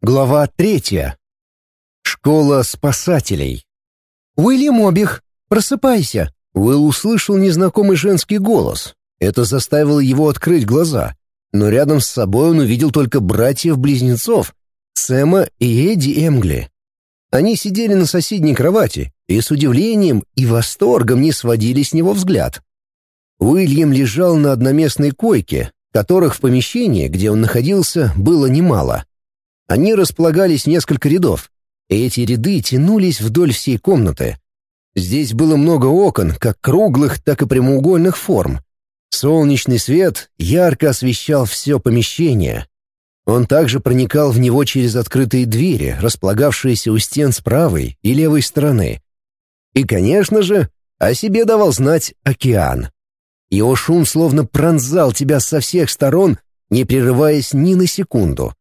Глава третья. Школа спасателей. «Уильям Обих, просыпайся!» Уилл услышал незнакомый женский голос. Это заставило его открыть глаза. Но рядом с собой он увидел только братьев-близнецов, Сэма и Эдди Эмгли. Они сидели на соседней кровати и с удивлением и восторгом не сводили с него взгляд. Уильям лежал на одноместной койке, которых в помещении, где он находился, было немало. Они располагались несколько рядов, и эти ряды тянулись вдоль всей комнаты. Здесь было много окон, как круглых, так и прямоугольных форм. Солнечный свет ярко освещал все помещение. Он также проникал в него через открытые двери, располагавшиеся у стен с правой и левой стороны. И, конечно же, о себе давал знать океан. Его шум словно пронзал тебя со всех сторон, не прерываясь ни на секунду.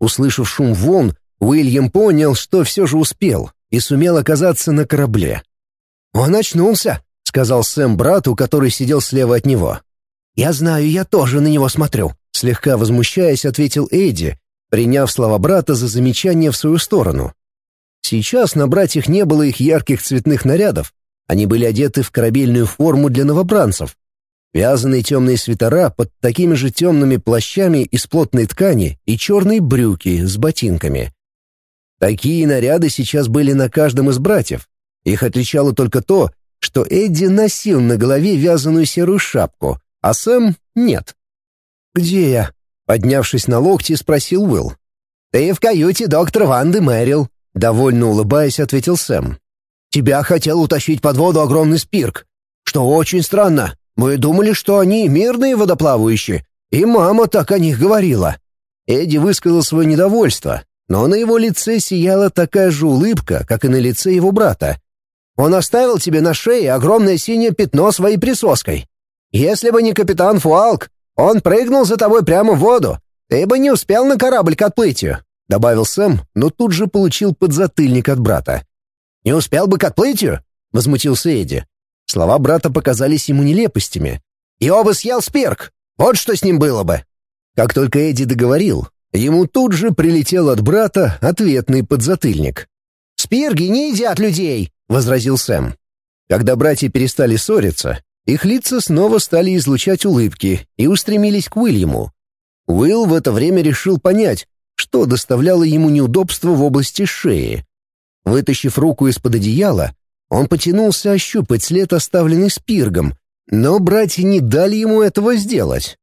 Услышав шум волн, Уильям понял, что все же успел и сумел оказаться на корабле. «Он очнулся», — сказал Сэм брату, который сидел слева от него. «Я знаю, я тоже на него смотрю», — слегка возмущаясь, ответил Эдди, приняв слова брата за замечание в свою сторону. Сейчас на братьях не было их ярких цветных нарядов. Они были одеты в корабельную форму для новобранцев, Вязаные темные свитера под такими же темными плащами из плотной ткани и черные брюки с ботинками. Такие наряды сейчас были на каждом из братьев. Их отличало только то, что Эдди носил на голове вязаную серую шапку, а Сэм — нет. «Где я?» — поднявшись на локти, спросил Уилл. «Ты в каюте доктора Ванды Мэрил», — довольно улыбаясь, ответил Сэм. «Тебя хотел утащить под воду огромный спирк, что очень странно. Мы думали, что они мирные водоплавающие, и мама так о них говорила». Эдди высказал свое недовольство, но на его лице сияла такая же улыбка, как и на лице его брата. «Он оставил тебе на шее огромное синее пятно своей присоской. Если бы не капитан Фуалк, он прыгнул за тобой прямо в воду. Ты бы не успел на корабль к отплытию», — добавил Сэм, но тут же получил подзатыльник от брата. «Не успел бы к отплытию?» — возмутился Эдди. Слова брата показались ему нелепостями. «Его бы съел спирк! Вот что с ним было бы!» Как только Эдди договорил, ему тут же прилетел от брата ответный подзатыльник. «Спирги не едят людей!» — возразил Сэм. Когда братья перестали ссориться, их лица снова стали излучать улыбки и устремились к Уильяму. Уилл в это время решил понять, что доставляло ему неудобства в области шеи. Вытащив руку из-под одеяла, он потянулся ощупать след, оставленный спиргом, но братья не дали ему этого сделать.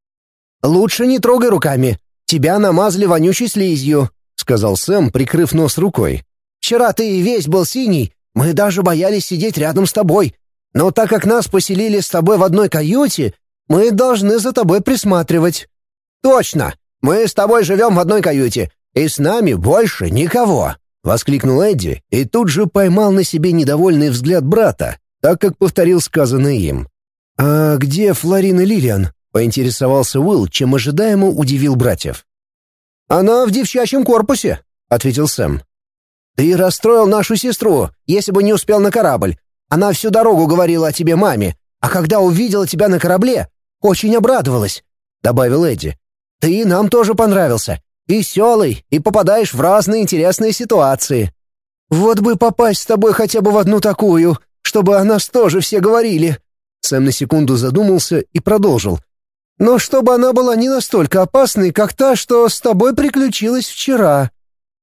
«Лучше не трогай руками. Тебя намазали вонючей слизью», — сказал Сэм, прикрыв нос рукой. «Вчера ты весь был синий, мы даже боялись сидеть рядом с тобой. Но так как нас поселили с тобой в одной каюте, мы должны за тобой присматривать». «Точно! Мы с тобой живем в одной каюте, и с нами больше никого». Воскликнул Эдди и тут же поймал на себе недовольный взгляд брата, так как повторил сказанное им. «А где Флорина Лилиан?» — поинтересовался Уилл, чем ожидаемо удивил братьев. «Она в девчачьем корпусе», — ответил Сэм. «Ты расстроил нашу сестру, если бы не успел на корабль. Она всю дорогу говорила о тебе маме, а когда увидела тебя на корабле, очень обрадовалась», — добавил Эдди. «Ты нам тоже понравился веселый и попадаешь в разные интересные ситуации. Вот бы попасть с тобой хотя бы в одну такую, чтобы о нас тоже все говорили». Сэм на секунду задумался и продолжил. «Но чтобы она была не настолько опасной, как та, что с тобой приключилась вчера».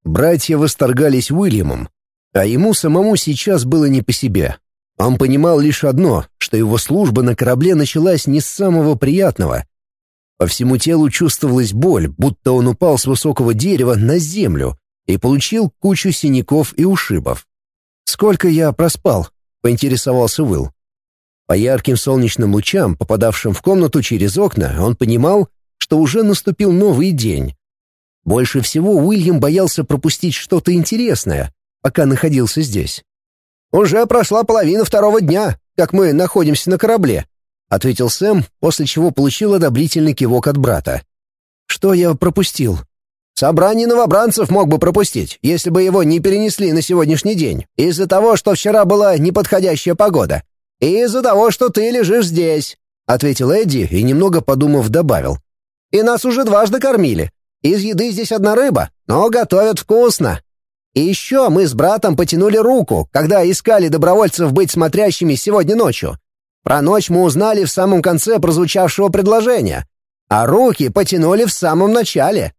Братья восторгались Уильямом, а ему самому сейчас было не по себе. Он понимал лишь одно, что его служба на корабле началась не с самого приятного, по всему телу чувствовалась боль, будто он упал с высокого дерева на землю и получил кучу синяков и ушибов. «Сколько я проспал?» — поинтересовался Уилл. По ярким солнечным лучам, попадавшим в комнату через окна, он понимал, что уже наступил новый день. Больше всего Уильям боялся пропустить что-то интересное, пока находился здесь. «Уже прошла половина второго дня, как мы находимся на корабле», ответил Сэм, после чего получил одобрительный кивок от брата. Что я пропустил? Собрание новобранцев мог бы пропустить, если бы его не перенесли на сегодняшний день, из-за того, что вчера была неподходящая погода. И из-за того, что ты лежишь здесь, ответил Эдди и немного подумав добавил. И нас уже дважды кормили. Из еды здесь одна рыба, но готовят вкусно. И еще мы с братом потянули руку, когда искали добровольцев быть смотрящими сегодня ночью. Про ночь мы узнали в самом конце прозвучавшего предложения, а руки потянули в самом начале.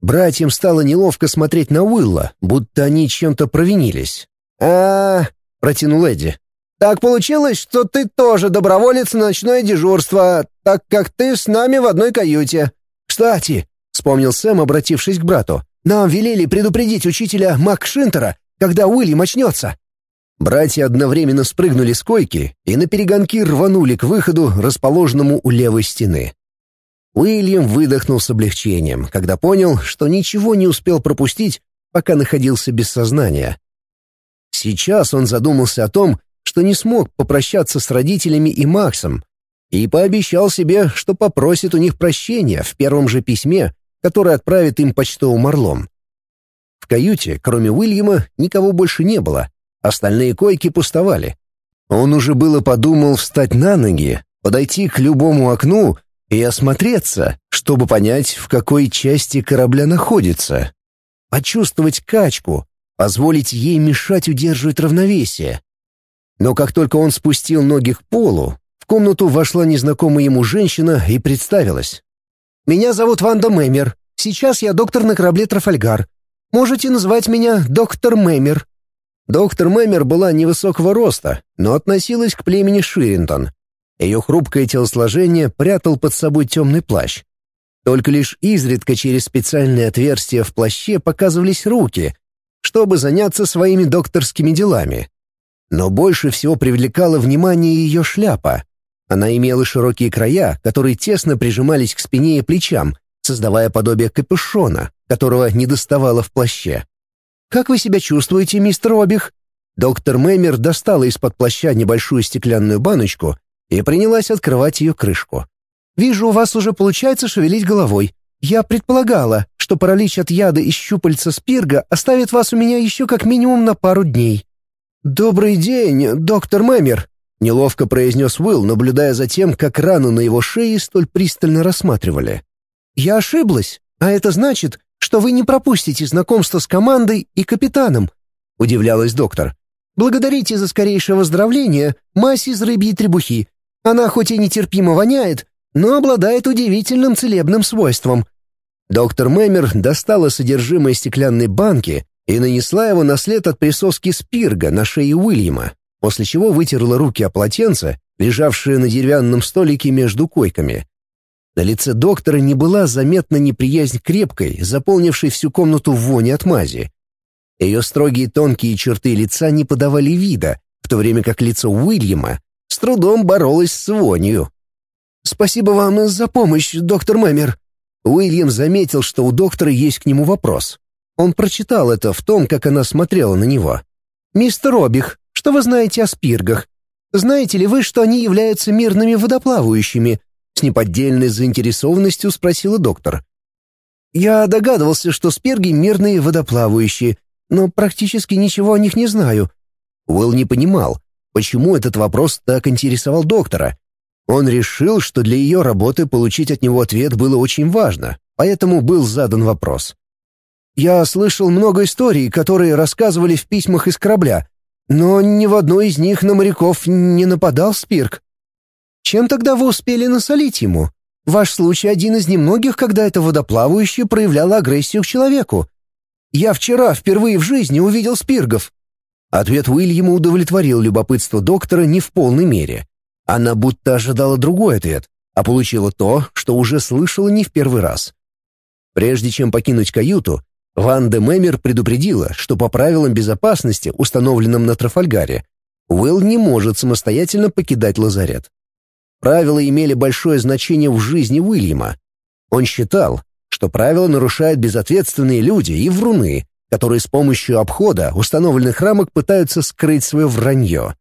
Братьям стало неловко смотреть на Уилла, будто они чем-то провинились. а, протянул Эдди. «Так получилось, что ты тоже доброволец на ночное дежурство, так как ты с нами в одной каюте. Кстати, вспомнил Сэм, обратившись к брату. «Нам велели предупредить учителя Макшинтера, когда Уильям очнется». Братья одновременно спрыгнули с койки и на перегонки рванули к выходу, расположенному у левой стены. Уильям выдохнул с облегчением, когда понял, что ничего не успел пропустить, пока находился без сознания. Сейчас он задумался о том, что не смог попрощаться с родителями и Максом, и пообещал себе, что попросит у них прощения в первом же письме, который отправит им почтовым орлом. В каюте, кроме Уильяма, никого больше не было, остальные койки пустовали. Он уже было подумал встать на ноги, подойти к любому окну и осмотреться, чтобы понять, в какой части корабля находится. Почувствовать качку, позволить ей мешать удерживать равновесие. Но как только он спустил ноги к полу, в комнату вошла незнакомая ему женщина и представилась. Меня зовут Ванда Мэмер. Сейчас я доктор на корабле Трафальгар. Можете называть меня доктор Мэмер». Доктор Мэмер была невысокого роста, но относилась к племени Ширинтон. Ее хрупкое телосложение прятал под собой темный плащ. Только лишь изредка через специальные отверстия в плаще показывались руки, чтобы заняться своими докторскими делами. Но больше всего привлекало внимание ее шляпа, она имела широкие края, которые тесно прижимались к спине и плечам, создавая подобие капюшона, которого не доставало в плаще. «Как вы себя чувствуете, мистер Обих?» Доктор Мэмер достала из-под плаща небольшую стеклянную баночку и принялась открывать ее крышку. «Вижу, у вас уже получается шевелить головой. Я предполагала, что паралич от яда из щупальца спирга оставит вас у меня еще как минимум на пару дней». «Добрый день, доктор Мэмер», Неловко произнес Уилл, наблюдая за тем, как рану на его шее столь пристально рассматривали. «Я ошиблась, а это значит, что вы не пропустите знакомство с командой и капитаном», — удивлялась доктор. «Благодарите за скорейшее выздоровление мазь из рыбьей требухи. Она хоть и нетерпимо воняет, но обладает удивительным целебным свойством». Доктор Мэмер достала содержимое стеклянной банки и нанесла его на след от присоски спирга на шее Уильяма после чего вытерла руки о полотенце, лежавшее на деревянном столике между койками. На лице доктора не была заметна неприязнь крепкой, заполнившей всю комнату вони от мази. Ее строгие тонкие черты лица не подавали вида, в то время как лицо Уильяма с трудом боролось с вонью. «Спасибо вам за помощь, доктор Мэмер». Уильям заметил, что у доктора есть к нему вопрос. Он прочитал это в том, как она смотрела на него. «Мистер Обих, что вы знаете о спиргах? Знаете ли вы, что они являются мирными водоплавающими?» С неподдельной заинтересованностью спросила доктор. «Я догадывался, что спирги мирные водоплавающие, но практически ничего о них не знаю». Уилл не понимал, почему этот вопрос так интересовал доктора. Он решил, что для ее работы получить от него ответ было очень важно, поэтому был задан вопрос. «Я слышал много историй, которые рассказывали в письмах из корабля, но ни в одной из них на моряков не нападал Спирк. Чем тогда вы успели насолить ему? Ваш случай один из немногих, когда это водоплавающее проявляло агрессию к человеку. Я вчера впервые в жизни увидел Спиргов. Ответ Уильяма удовлетворил любопытство доктора не в полной мере. Она будто ожидала другой ответ, а получила то, что уже слышала не в первый раз. Прежде чем покинуть каюту, Ван де Мемер предупредила, что по правилам безопасности, установленным на Трафальгаре, Уилл не может самостоятельно покидать лазарет. Правила имели большое значение в жизни Уильяма. Он считал, что правила нарушают безответственные люди и вруны, которые с помощью обхода установленных рамок пытаются скрыть свое вранье.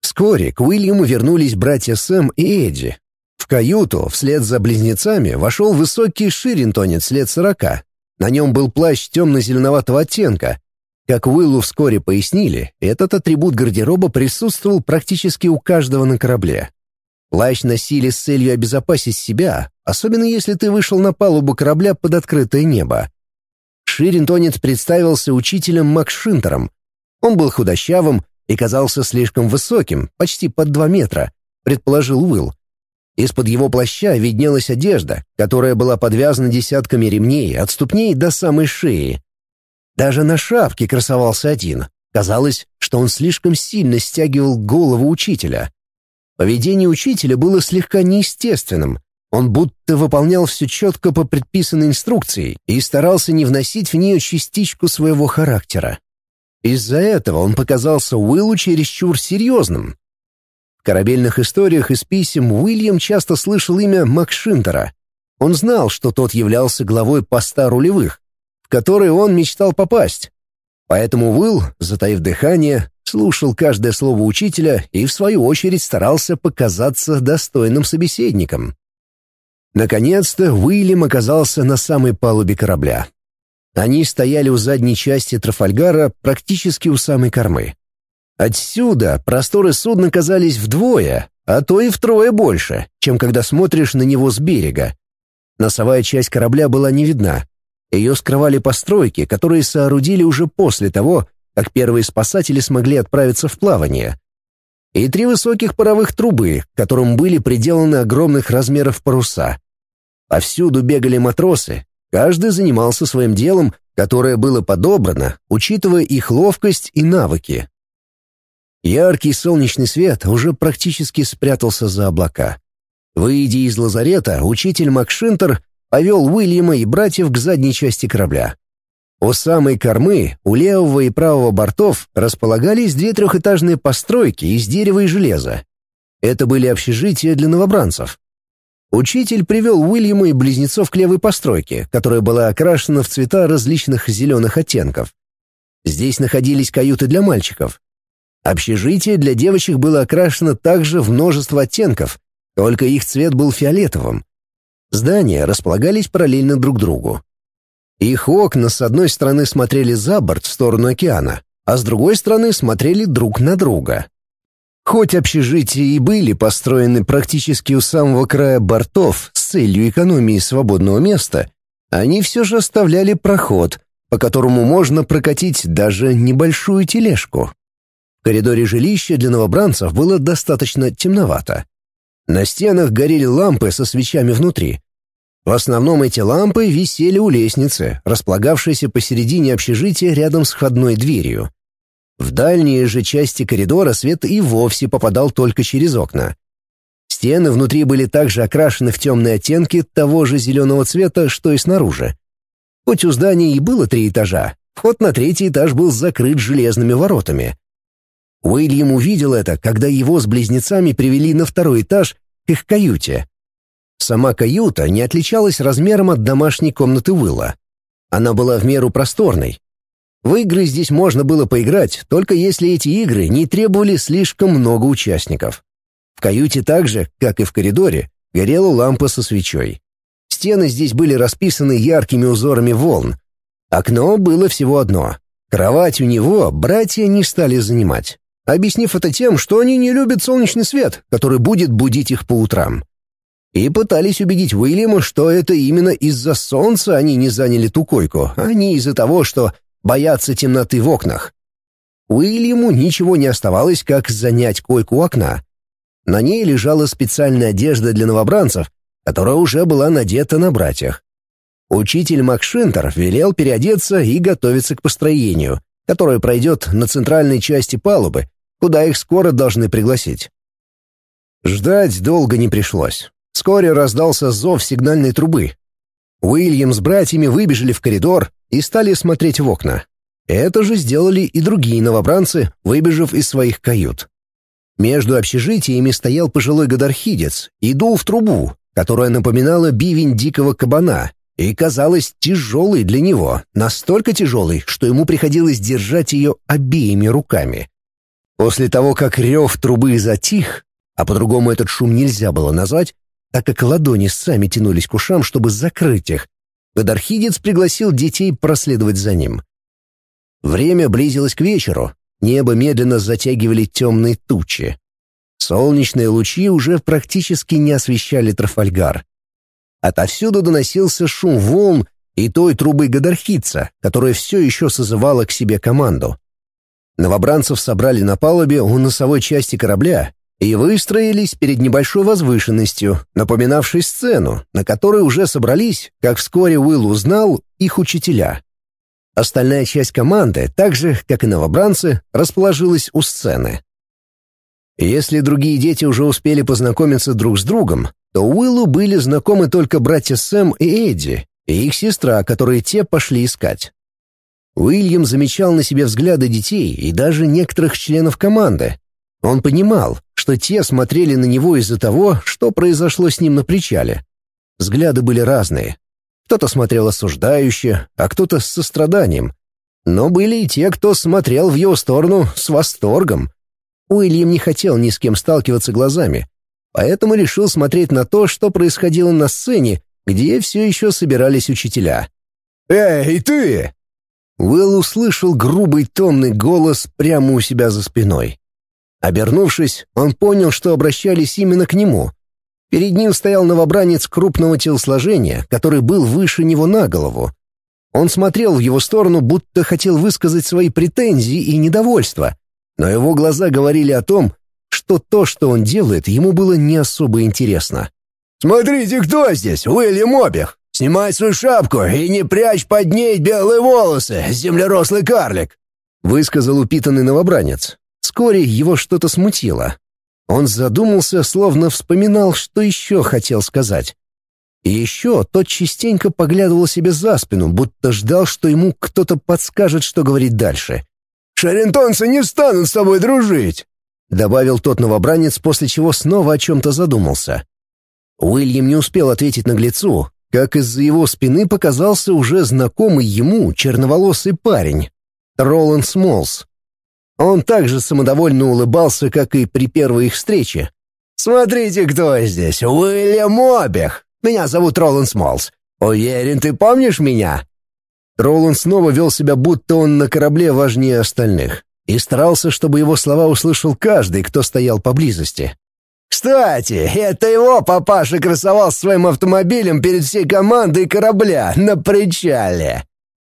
Вскоре к Уильяму вернулись братья Сэм и Эдди. В каюту вслед за близнецами вошел высокий ширинтонец лет сорока, на нем был плащ темно-зеленоватого оттенка. Как Уиллу вскоре пояснили, этот атрибут гардероба присутствовал практически у каждого на корабле. Плащ носили с целью обезопасить себя, особенно если ты вышел на палубу корабля под открытое небо. Ширинтонец представился учителем Макшинтером. Он был худощавым и казался слишком высоким, почти под два метра, предположил Уилл. Из-под его плаща виднелась одежда, которая была подвязана десятками ремней от ступней до самой шеи. Даже на шапке красовался один. Казалось, что он слишком сильно стягивал голову учителя. Поведение учителя было слегка неестественным. Он будто выполнял все четко по предписанной инструкции и старался не вносить в нее частичку своего характера. Из-за этого он показался Уиллу чересчур серьезным, корабельных историях из писем Уильям часто слышал имя Макшинтера. Он знал, что тот являлся главой поста рулевых, в который он мечтал попасть. Поэтому Уилл, затаив дыхание, слушал каждое слово учителя и, в свою очередь, старался показаться достойным собеседником. Наконец-то Уильям оказался на самой палубе корабля. Они стояли у задней части Трафальгара, практически у самой кормы. Отсюда просторы судна казались вдвое, а то и втрое больше, чем когда смотришь на него с берега. Носовая часть корабля была не видна. Ее скрывали постройки, которые соорудили уже после того, как первые спасатели смогли отправиться в плавание. И три высоких паровых трубы, к которым были приделаны огромных размеров паруса. Повсюду бегали матросы, каждый занимался своим делом, которое было подобрано, учитывая их ловкость и навыки. Яркий солнечный свет уже практически спрятался за облака. Выйдя из лазарета, учитель Макшинтер повел Уильяма и братьев к задней части корабля. У самой кормы, у левого и правого бортов располагались две трехэтажные постройки из дерева и железа. Это были общежития для новобранцев. Учитель привел Уильяма и близнецов к левой постройке, которая была окрашена в цвета различных зеленых оттенков. Здесь находились каюты для мальчиков, Общежитие для девочек было окрашено также в множество оттенков, только их цвет был фиолетовым. Здания располагались параллельно друг другу. Их окна с одной стороны смотрели за борт в сторону океана, а с другой стороны смотрели друг на друга. Хоть общежития и были построены практически у самого края бортов с целью экономии свободного места, они все же оставляли проход, по которому можно прокатить даже небольшую тележку. В коридоре жилища для новобранцев было достаточно темновато. На стенах горели лампы со свечами внутри. В основном эти лампы висели у лестницы, располагавшейся посередине общежития рядом с входной дверью. В дальние же части коридора свет и вовсе попадал только через окна. Стены внутри были также окрашены в темные оттенки того же зеленого цвета, что и снаружи. Хоть у здания и было три этажа, вход на третий этаж был закрыт железными воротами. Уильям увидел это, когда его с близнецами привели на второй этаж к их каюте. Сама каюта не отличалась размером от домашней комнаты Уилла. Она была в меру просторной. В игры здесь можно было поиграть, только если эти игры не требовали слишком много участников. В каюте так же, как и в коридоре, горела лампа со свечой. Стены здесь были расписаны яркими узорами волн. Окно было всего одно. Кровать у него братья не стали занимать объяснив это тем, что они не любят солнечный свет, который будет будить их по утрам. И пытались убедить Уильяма, что это именно из-за солнца они не заняли ту койку, а не из-за того, что боятся темноты в окнах. Уильяму ничего не оставалось, как занять койку у окна. На ней лежала специальная одежда для новобранцев, которая уже была надета на братьях. Учитель Макшинтер велел переодеться и готовиться к построению, которое пройдет на центральной части палубы, куда их скоро должны пригласить. Ждать долго не пришлось. Вскоре раздался зов сигнальной трубы. Уильям с братьями выбежали в коридор и стали смотреть в окна. Это же сделали и другие новобранцы, выбежав из своих кают. Между общежитиями стоял пожилой гадархидец и дул в трубу, которая напоминала бивень дикого кабана и казалась тяжелой для него, настолько тяжелой, что ему приходилось держать ее обеими руками. После того, как рев трубы затих, а по-другому этот шум нельзя было назвать, так как ладони сами тянулись к ушам, чтобы закрыть их, Гадархидец пригласил детей проследовать за ним. Время близилось к вечеру, небо медленно затягивали темные тучи. Солнечные лучи уже практически не освещали Трафальгар. Отовсюду доносился шум волн и той трубы Гадархица, которая все еще созывала к себе команду. Новобранцев собрали на палубе у носовой части корабля и выстроились перед небольшой возвышенностью, напоминавшей сцену, на которой уже собрались, как вскоре Уилл узнал, их учителя. Остальная часть команды, так же, как и новобранцы, расположилась у сцены. Если другие дети уже успели познакомиться друг с другом, то Уиллу были знакомы только братья Сэм и Эдди, и их сестра, которые те пошли искать. Уильям замечал на себе взгляды детей и даже некоторых членов команды. Он понимал, что те смотрели на него из-за того, что произошло с ним на причале. Взгляды были разные. Кто-то смотрел осуждающе, а кто-то с состраданием. Но были и те, кто смотрел в его сторону с восторгом. Уильям не хотел ни с кем сталкиваться глазами, поэтому решил смотреть на то, что происходило на сцене, где все еще собирались учителя. «Эй, ты!» Уилл услышал грубый томный голос прямо у себя за спиной. Обернувшись, он понял, что обращались именно к нему. Перед ним стоял новобранец крупного телосложения, который был выше него на голову. Он смотрел в его сторону, будто хотел высказать свои претензии и недовольство, но его глаза говорили о том, что то, что он делает, ему было не особо интересно. «Смотрите, кто здесь! Уильям Обих! Снимай свою шапку и не прячь под ней белые волосы, землерослый карлик!» — высказал упитанный новобранец. Вскоре его что-то смутило. Он задумался, словно вспоминал, что еще хотел сказать. И еще тот частенько поглядывал себе за спину, будто ждал, что ему кто-то подскажет, что говорить дальше. «Шарентонцы не станут с тобой дружить!» — добавил тот новобранец, после чего снова о чем-то задумался. Уильям не успел ответить наглецу, как из-за его спины показался уже знакомый ему черноволосый парень, Роланд Смолс. Он также самодовольно улыбался, как и при первой их встрече. «Смотрите, кто здесь! Уильям Обех! Меня зовут Роланд Смолс. Уверен, ты помнишь меня?» Роланд снова вел себя, будто он на корабле важнее остальных, и старался, чтобы его слова услышал каждый, кто стоял поблизости. Кстати, это его папаша красовался своим автомобилем перед всей командой корабля на причале.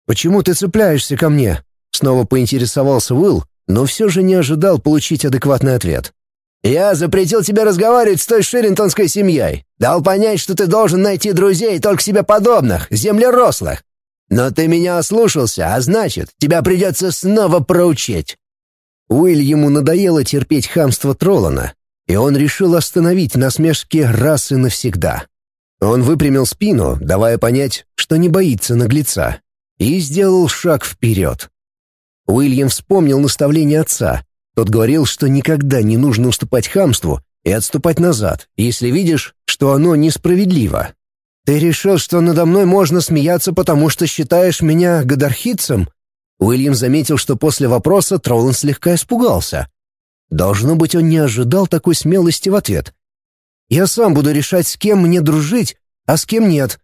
«Почему ты цепляешься ко мне?» Снова поинтересовался Уилл, но все же не ожидал получить адекватный ответ. «Я запретил тебе разговаривать с той ширинтонской семьей. Дал понять, что ты должен найти друзей только себе подобных, землерослых. Но ты меня ослушался, а значит, тебя придется снова проучить». Уилл ему надоело терпеть хамство Троллана, и он решил остановить насмешки раз и навсегда. Он выпрямил спину, давая понять, что не боится наглеца, и сделал шаг вперед. Уильям вспомнил наставление отца. Тот говорил, что никогда не нужно уступать хамству и отступать назад, если видишь, что оно несправедливо. «Ты решил, что надо мной можно смеяться, потому что считаешь меня гадархитцем?» Уильям заметил, что после вопроса Троллан слегка испугался. Должно быть, он не ожидал такой смелости в ответ. «Я сам буду решать, с кем мне дружить, а с кем нет».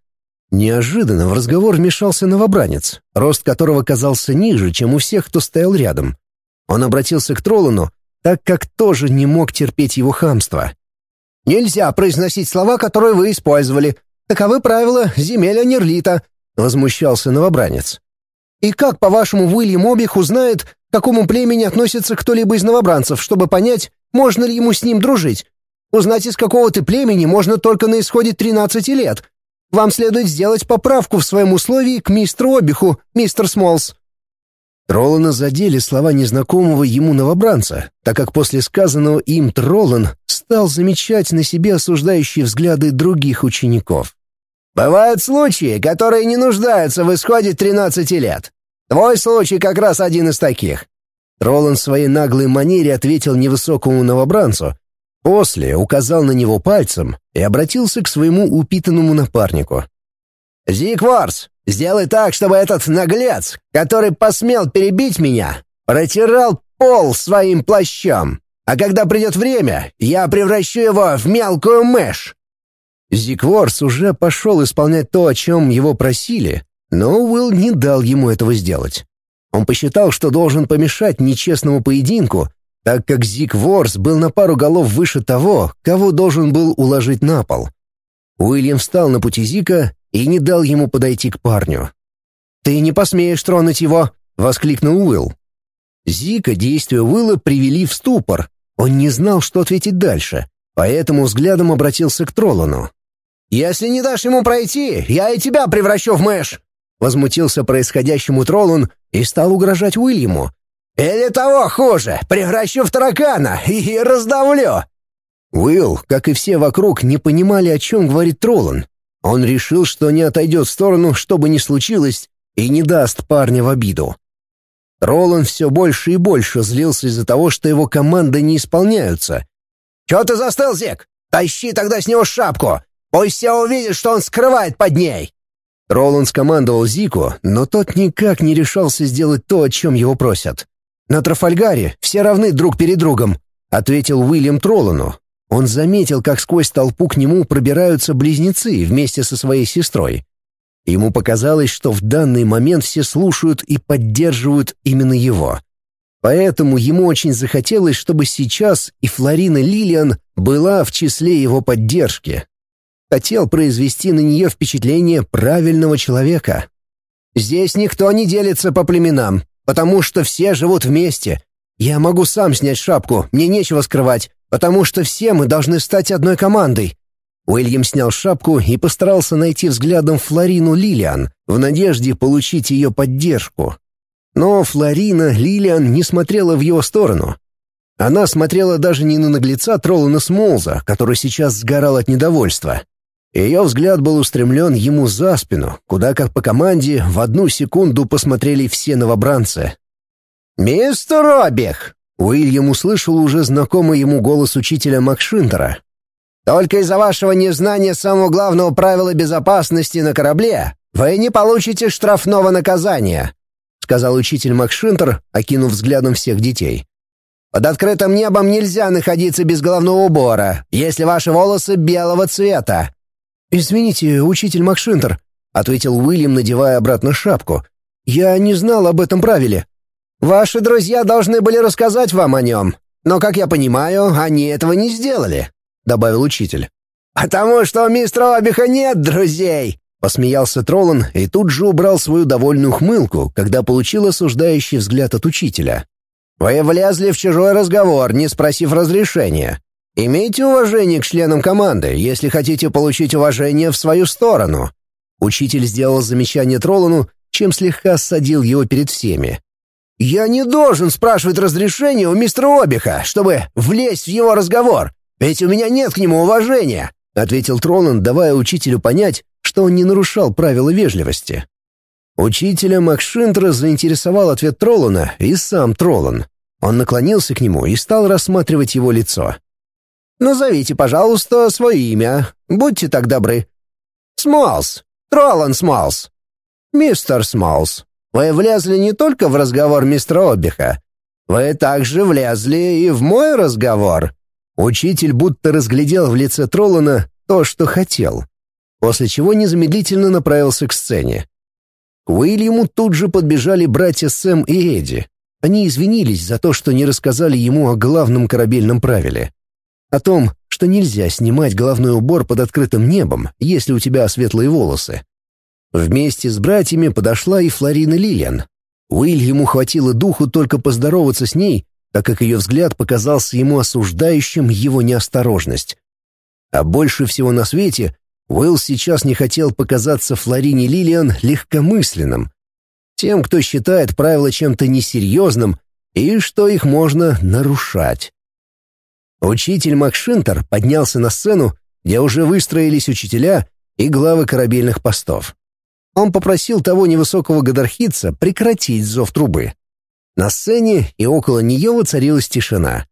Неожиданно в разговор вмешался новобранец, рост которого казался ниже, чем у всех, кто стоял рядом. Он обратился к Троллану, так как тоже не мог терпеть его хамство. «Нельзя произносить слова, которые вы использовали. Таковы правила земеля Нерлита», — возмущался новобранец. «И как, по-вашему, Уильям Обих узнает, какому племени относится кто-либо из новобранцев, чтобы понять, можно ли ему с ним дружить. Узнать, из какого ты племени, можно только на исходе 13 лет. Вам следует сделать поправку в своем условии к мистеру Обиху, мистер Смолс». Троллана задели слова незнакомого ему новобранца, так как после сказанного им Троллан стал замечать на себе осуждающие взгляды других учеников. «Бывают случаи, которые не нуждаются в исходе 13 лет. Твой случай как раз один из таких». Роланд в своей наглой манере ответил невысокому новобранцу, после указал на него пальцем и обратился к своему упитанному напарнику. «Зикворс, сделай так, чтобы этот наглец, который посмел перебить меня, протирал пол своим плащом, а когда придет время, я превращу его в мелкую мышь». Зикворс уже пошел исполнять то, о чем его просили, но Уилл не дал ему этого сделать. Он посчитал, что должен помешать нечестному поединку, так как Зик Ворс был на пару голов выше того, кого должен был уложить на пол. Уильям встал на пути Зика и не дал ему подойти к парню. «Ты не посмеешь тронуть его!» — воскликнул Уилл. Зика действия Уилла привели в ступор. Он не знал, что ответить дальше, поэтому взглядом обратился к Троллану. «Если не дашь ему пройти, я и тебя превращу в мэш!» Возмутился происходящему Троллан и стал угрожать Уильяму. «Или того хуже, превращу в таракана и раздавлю!» Уилл, как и все вокруг, не понимали, о чем говорит Троллан. Он решил, что не отойдет в сторону, что бы ни случилось, и не даст парня в обиду. Троллан все больше и больше злился из-за того, что его команды не исполняются. «Чего ты застыл, Зик? Тащи тогда с него шапку! Пусть все увидят, что он скрывает под ней!» Роланд скомандовал Зику, но тот никак не решался сделать то, о чем его просят. «На Трафальгаре все равны друг перед другом», — ответил Уильям Троллану. Он заметил, как сквозь толпу к нему пробираются близнецы вместе со своей сестрой. Ему показалось, что в данный момент все слушают и поддерживают именно его. Поэтому ему очень захотелось, чтобы сейчас и Флорина Лилиан была в числе его поддержки хотел произвести на нее впечатление правильного человека. «Здесь никто не делится по племенам, потому что все живут вместе. Я могу сам снять шапку, мне нечего скрывать, потому что все мы должны стать одной командой». Уильям снял шапку и постарался найти взглядом Флорину Лилиан в надежде получить ее поддержку. Но Флорина Лилиан не смотрела в его сторону. Она смотрела даже не на наглеца Троллана Смолза, который сейчас сгорал от недовольства. Ее взгляд был устремлен ему за спину, куда, как по команде, в одну секунду посмотрели все новобранцы. «Мистер Обех!» — Уильям услышал уже знакомый ему голос учителя Макшинтера. «Только из-за вашего незнания самого главного правила безопасности на корабле вы не получите штрафного наказания», — сказал учитель Макшинтер, окинув взглядом всех детей. «Под открытым небом нельзя находиться без головного убора, если ваши волосы белого цвета. «Извините, учитель Макшинтер», — ответил Уильям, надевая обратно шапку. «Я не знал об этом правиле». «Ваши друзья должны были рассказать вам о нем, но, как я понимаю, они этого не сделали», — добавил учитель. «Потому что у мистера Обиха нет друзей», — посмеялся Троллан и тут же убрал свою довольную хмылку, когда получил осуждающий взгляд от учителя. «Вы влезли в чужой разговор, не спросив разрешения. Имейте уважение к членам команды, если хотите получить уважение в свою сторону. Учитель сделал замечание Троллану, чем слегка ссадил его перед всеми. «Я не должен спрашивать разрешения у мистера Обиха, чтобы влезть в его разговор, ведь у меня нет к нему уважения», ответил Троллан, давая учителю понять, что он не нарушал правила вежливости. Учителя Макшинтра заинтересовал ответ Троллана и сам Троллан. Он наклонился к нему и стал рассматривать его лицо. Назовите, пожалуйста, свое имя. Будьте так добры. Смолс. Троллан Смолс. Мистер Смолс, вы влезли не только в разговор мистера Обиха. Вы также влезли и в мой разговор. Учитель будто разглядел в лице Троллана то, что хотел, после чего незамедлительно направился к сцене. К Уильяму тут же подбежали братья Сэм и Эдди. Они извинились за то, что не рассказали ему о главном корабельном правиле. О том, что нельзя снимать головной убор под открытым небом, если у тебя светлые волосы. Вместе с братьями подошла и Флорина Лилиан. Уильяму хватило духу только поздороваться с ней, так как ее взгляд показался ему осуждающим его неосторожность. А больше всего на свете Уилл сейчас не хотел показаться Флорине Лилиан легкомысленным, тем, кто считает правила чем-то несерьезным и что их можно нарушать. Учитель Макшинтер поднялся на сцену, где уже выстроились учителя и главы корабельных постов. Он попросил того невысокого гадархитца прекратить зов трубы. На сцене и около нее воцарилась тишина.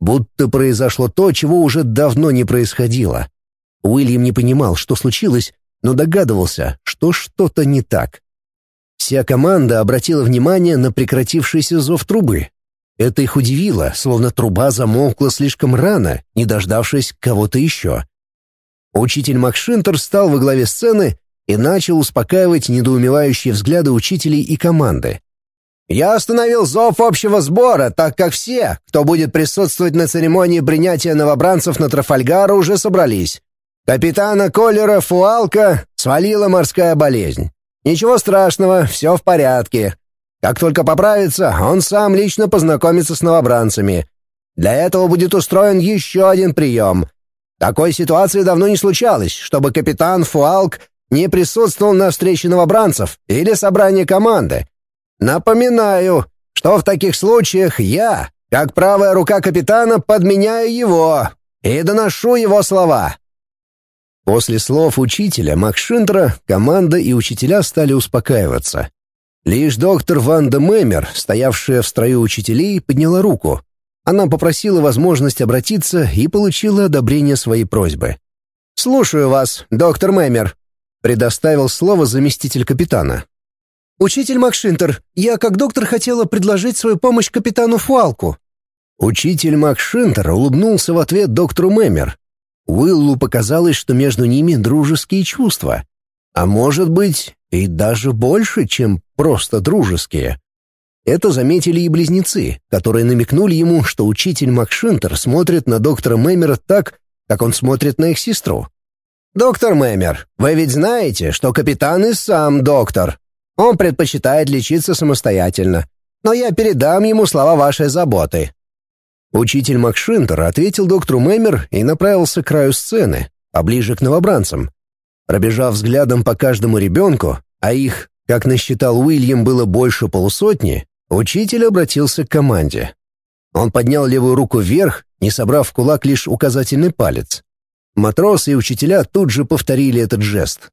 Будто произошло то, чего уже давно не происходило. Уильям не понимал, что случилось, но догадывался, что что-то не так. Вся команда обратила внимание на прекратившийся зов трубы. Это их удивило, словно труба замолкла слишком рано, не дождавшись кого-то еще. Учитель Макшинтер стал во главе сцены и начал успокаивать недоумевающие взгляды учителей и команды. Я остановил зов общего сбора, так как все, кто будет присутствовать на церемонии принятия новобранцев на Трафальгара, уже собрались. Капитана Коллера Фуалка свалила морская болезнь. Ничего страшного, все в порядке. Как только поправится, он сам лично познакомится с новобранцами. Для этого будет устроен еще один прием. Такой ситуации давно не случалось, чтобы капитан Фуалк не присутствовал на встрече новобранцев или собрании команды. Напоминаю, что в таких случаях я, как правая рука капитана, подменяю его и доношу его слова. После слов учителя Макшинтера команда и учителя стали успокаиваться. Лишь доктор Ванда Мэмер, стоявшая в строю учителей, подняла руку. Она попросила возможность обратиться и получила одобрение своей просьбы. «Слушаю вас, доктор Мэмер», — предоставил слово заместитель капитана. «Учитель Макшинтер, я как доктор хотела предложить свою помощь капитану Фуалку». Учитель Макшинтер улыбнулся в ответ доктору Мэмер, Уиллу показалось, что между ними дружеские чувства. А может быть, и даже больше, чем просто дружеские. Это заметили и близнецы, которые намекнули ему, что учитель Макшинтер смотрит на доктора Мэмера так, как он смотрит на их сестру. «Доктор Мэмер, вы ведь знаете, что капитан и сам доктор. Он предпочитает лечиться самостоятельно. Но я передам ему слова вашей заботы. Учитель Макшинтер ответил доктору Мэмер и направился к краю сцены, поближе к новобранцам. Пробежав взглядом по каждому ребенку, а их, как насчитал Уильям, было больше полусотни, учитель обратился к команде. Он поднял левую руку вверх, не собрав в кулак лишь указательный палец. Матросы и учителя тут же повторили этот жест.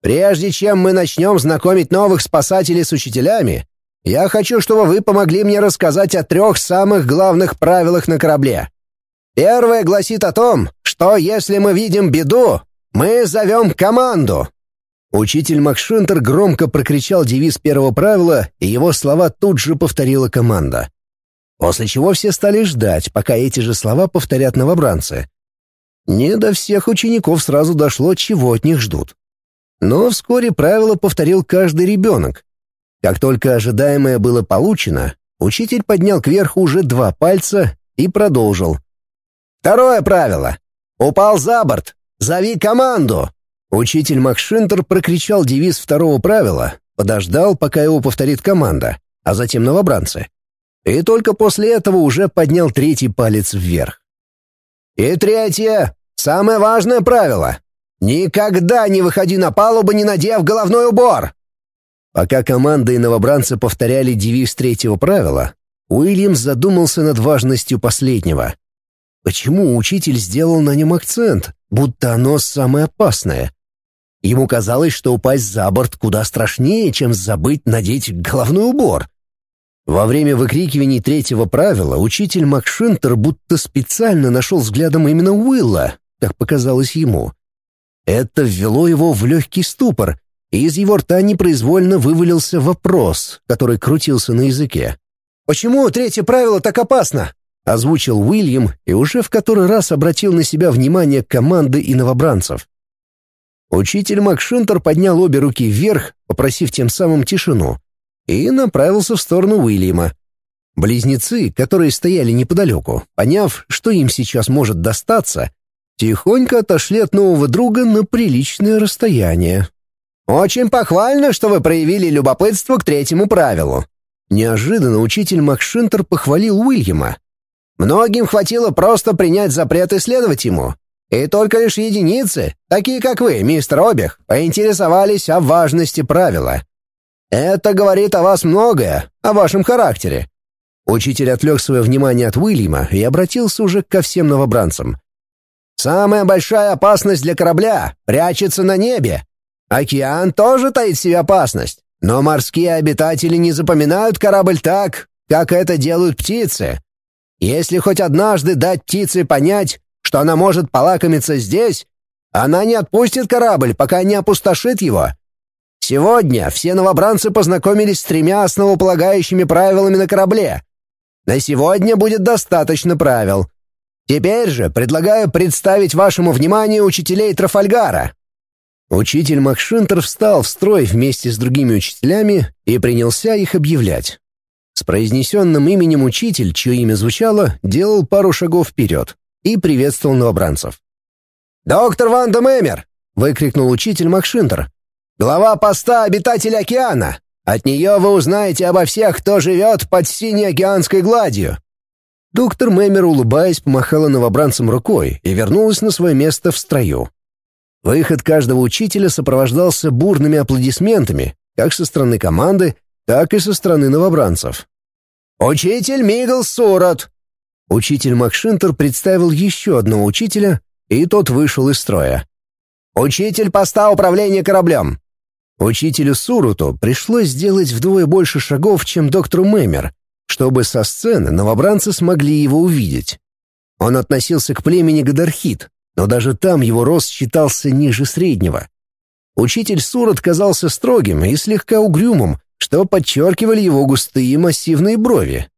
«Прежде чем мы начнем знакомить новых спасателей с учителями, я хочу, чтобы вы помогли мне рассказать о трех самых главных правилах на корабле. Первое гласит о том, что если мы видим беду, мы зовем команду». Учитель Макшинтер громко прокричал девиз первого правила, и его слова тут же повторила команда. После чего все стали ждать, пока эти же слова повторят новобранцы. Не до всех учеников сразу дошло, чего от них ждут. Но вскоре правило повторил каждый ребенок, как только ожидаемое было получено, учитель поднял кверху уже два пальца и продолжил. «Второе правило. Упал за борт. Зови команду!» Учитель Макшинтер прокричал девиз второго правила, подождал, пока его повторит команда, а затем новобранцы. И только после этого уже поднял третий палец вверх. «И третье, самое важное правило. Никогда не выходи на палубу, не надев головной убор!» Пока команда и новобранцы повторяли девиз третьего правила, Уильямс задумался над важностью последнего. Почему учитель сделал на нем акцент, будто оно самое опасное? Ему казалось, что упасть за борт куда страшнее, чем забыть надеть головной убор. Во время выкрикиваний третьего правила учитель Макшинтер будто специально нашел взглядом именно Уилла, как показалось ему. Это ввело его в легкий ступор, и из его рта непроизвольно вывалился вопрос, который крутился на языке. «Почему третье правило так опасно?» — озвучил Уильям и уже в который раз обратил на себя внимание команды и новобранцев. Учитель Макшинтер поднял обе руки вверх, попросив тем самым тишину, и направился в сторону Уильяма. Близнецы, которые стояли неподалеку, поняв, что им сейчас может достаться, тихонько отошли от нового друга на приличное расстояние. «Очень похвально, что вы проявили любопытство к третьему правилу». Неожиданно учитель Макшинтер похвалил Уильяма. «Многим хватило просто принять запрет и следовать ему. И только лишь единицы, такие как вы, мистер Обех, поинтересовались о важности правила. Это говорит о вас многое, о вашем характере». Учитель отвлек свое внимание от Уильяма и обратился уже ко всем новобранцам. «Самая большая опасность для корабля прячется на небе, Океан тоже таит в себе опасность, но морские обитатели не запоминают корабль так, как это делают птицы. Если хоть однажды дать птице понять, что она может полакомиться здесь, она не отпустит корабль, пока не опустошит его. Сегодня все новобранцы познакомились с тремя основополагающими правилами на корабле. На сегодня будет достаточно правил. Теперь же предлагаю представить вашему вниманию учителей Трафальгара. Учитель Макшинтер встал в строй вместе с другими учителями и принялся их объявлять. С произнесенным именем учитель, чье имя звучало, делал пару шагов вперед и приветствовал новобранцев. «Доктор Ван де выкрикнул учитель Макшинтер. «Глава поста обитатель океана! От нее вы узнаете обо всех, кто живет под синей океанской гладью!» Доктор Мэмер, улыбаясь, помахала новобранцам рукой и вернулась на свое место в строю. Выход каждого учителя сопровождался бурными аплодисментами, как со стороны команды, так и со стороны новобранцев. «Учитель Мигл Сурот!» Учитель Макшинтер представил еще одного учителя, и тот вышел из строя. «Учитель поста управления кораблем!» Учителю Суруту пришлось сделать вдвое больше шагов, чем доктору Мэмер, чтобы со сцены новобранцы смогли его увидеть. Он относился к племени Гадархит, но даже там его рост считался ниже среднего. Учитель Сурат казался строгим и слегка угрюмым, что подчеркивали его густые массивные брови.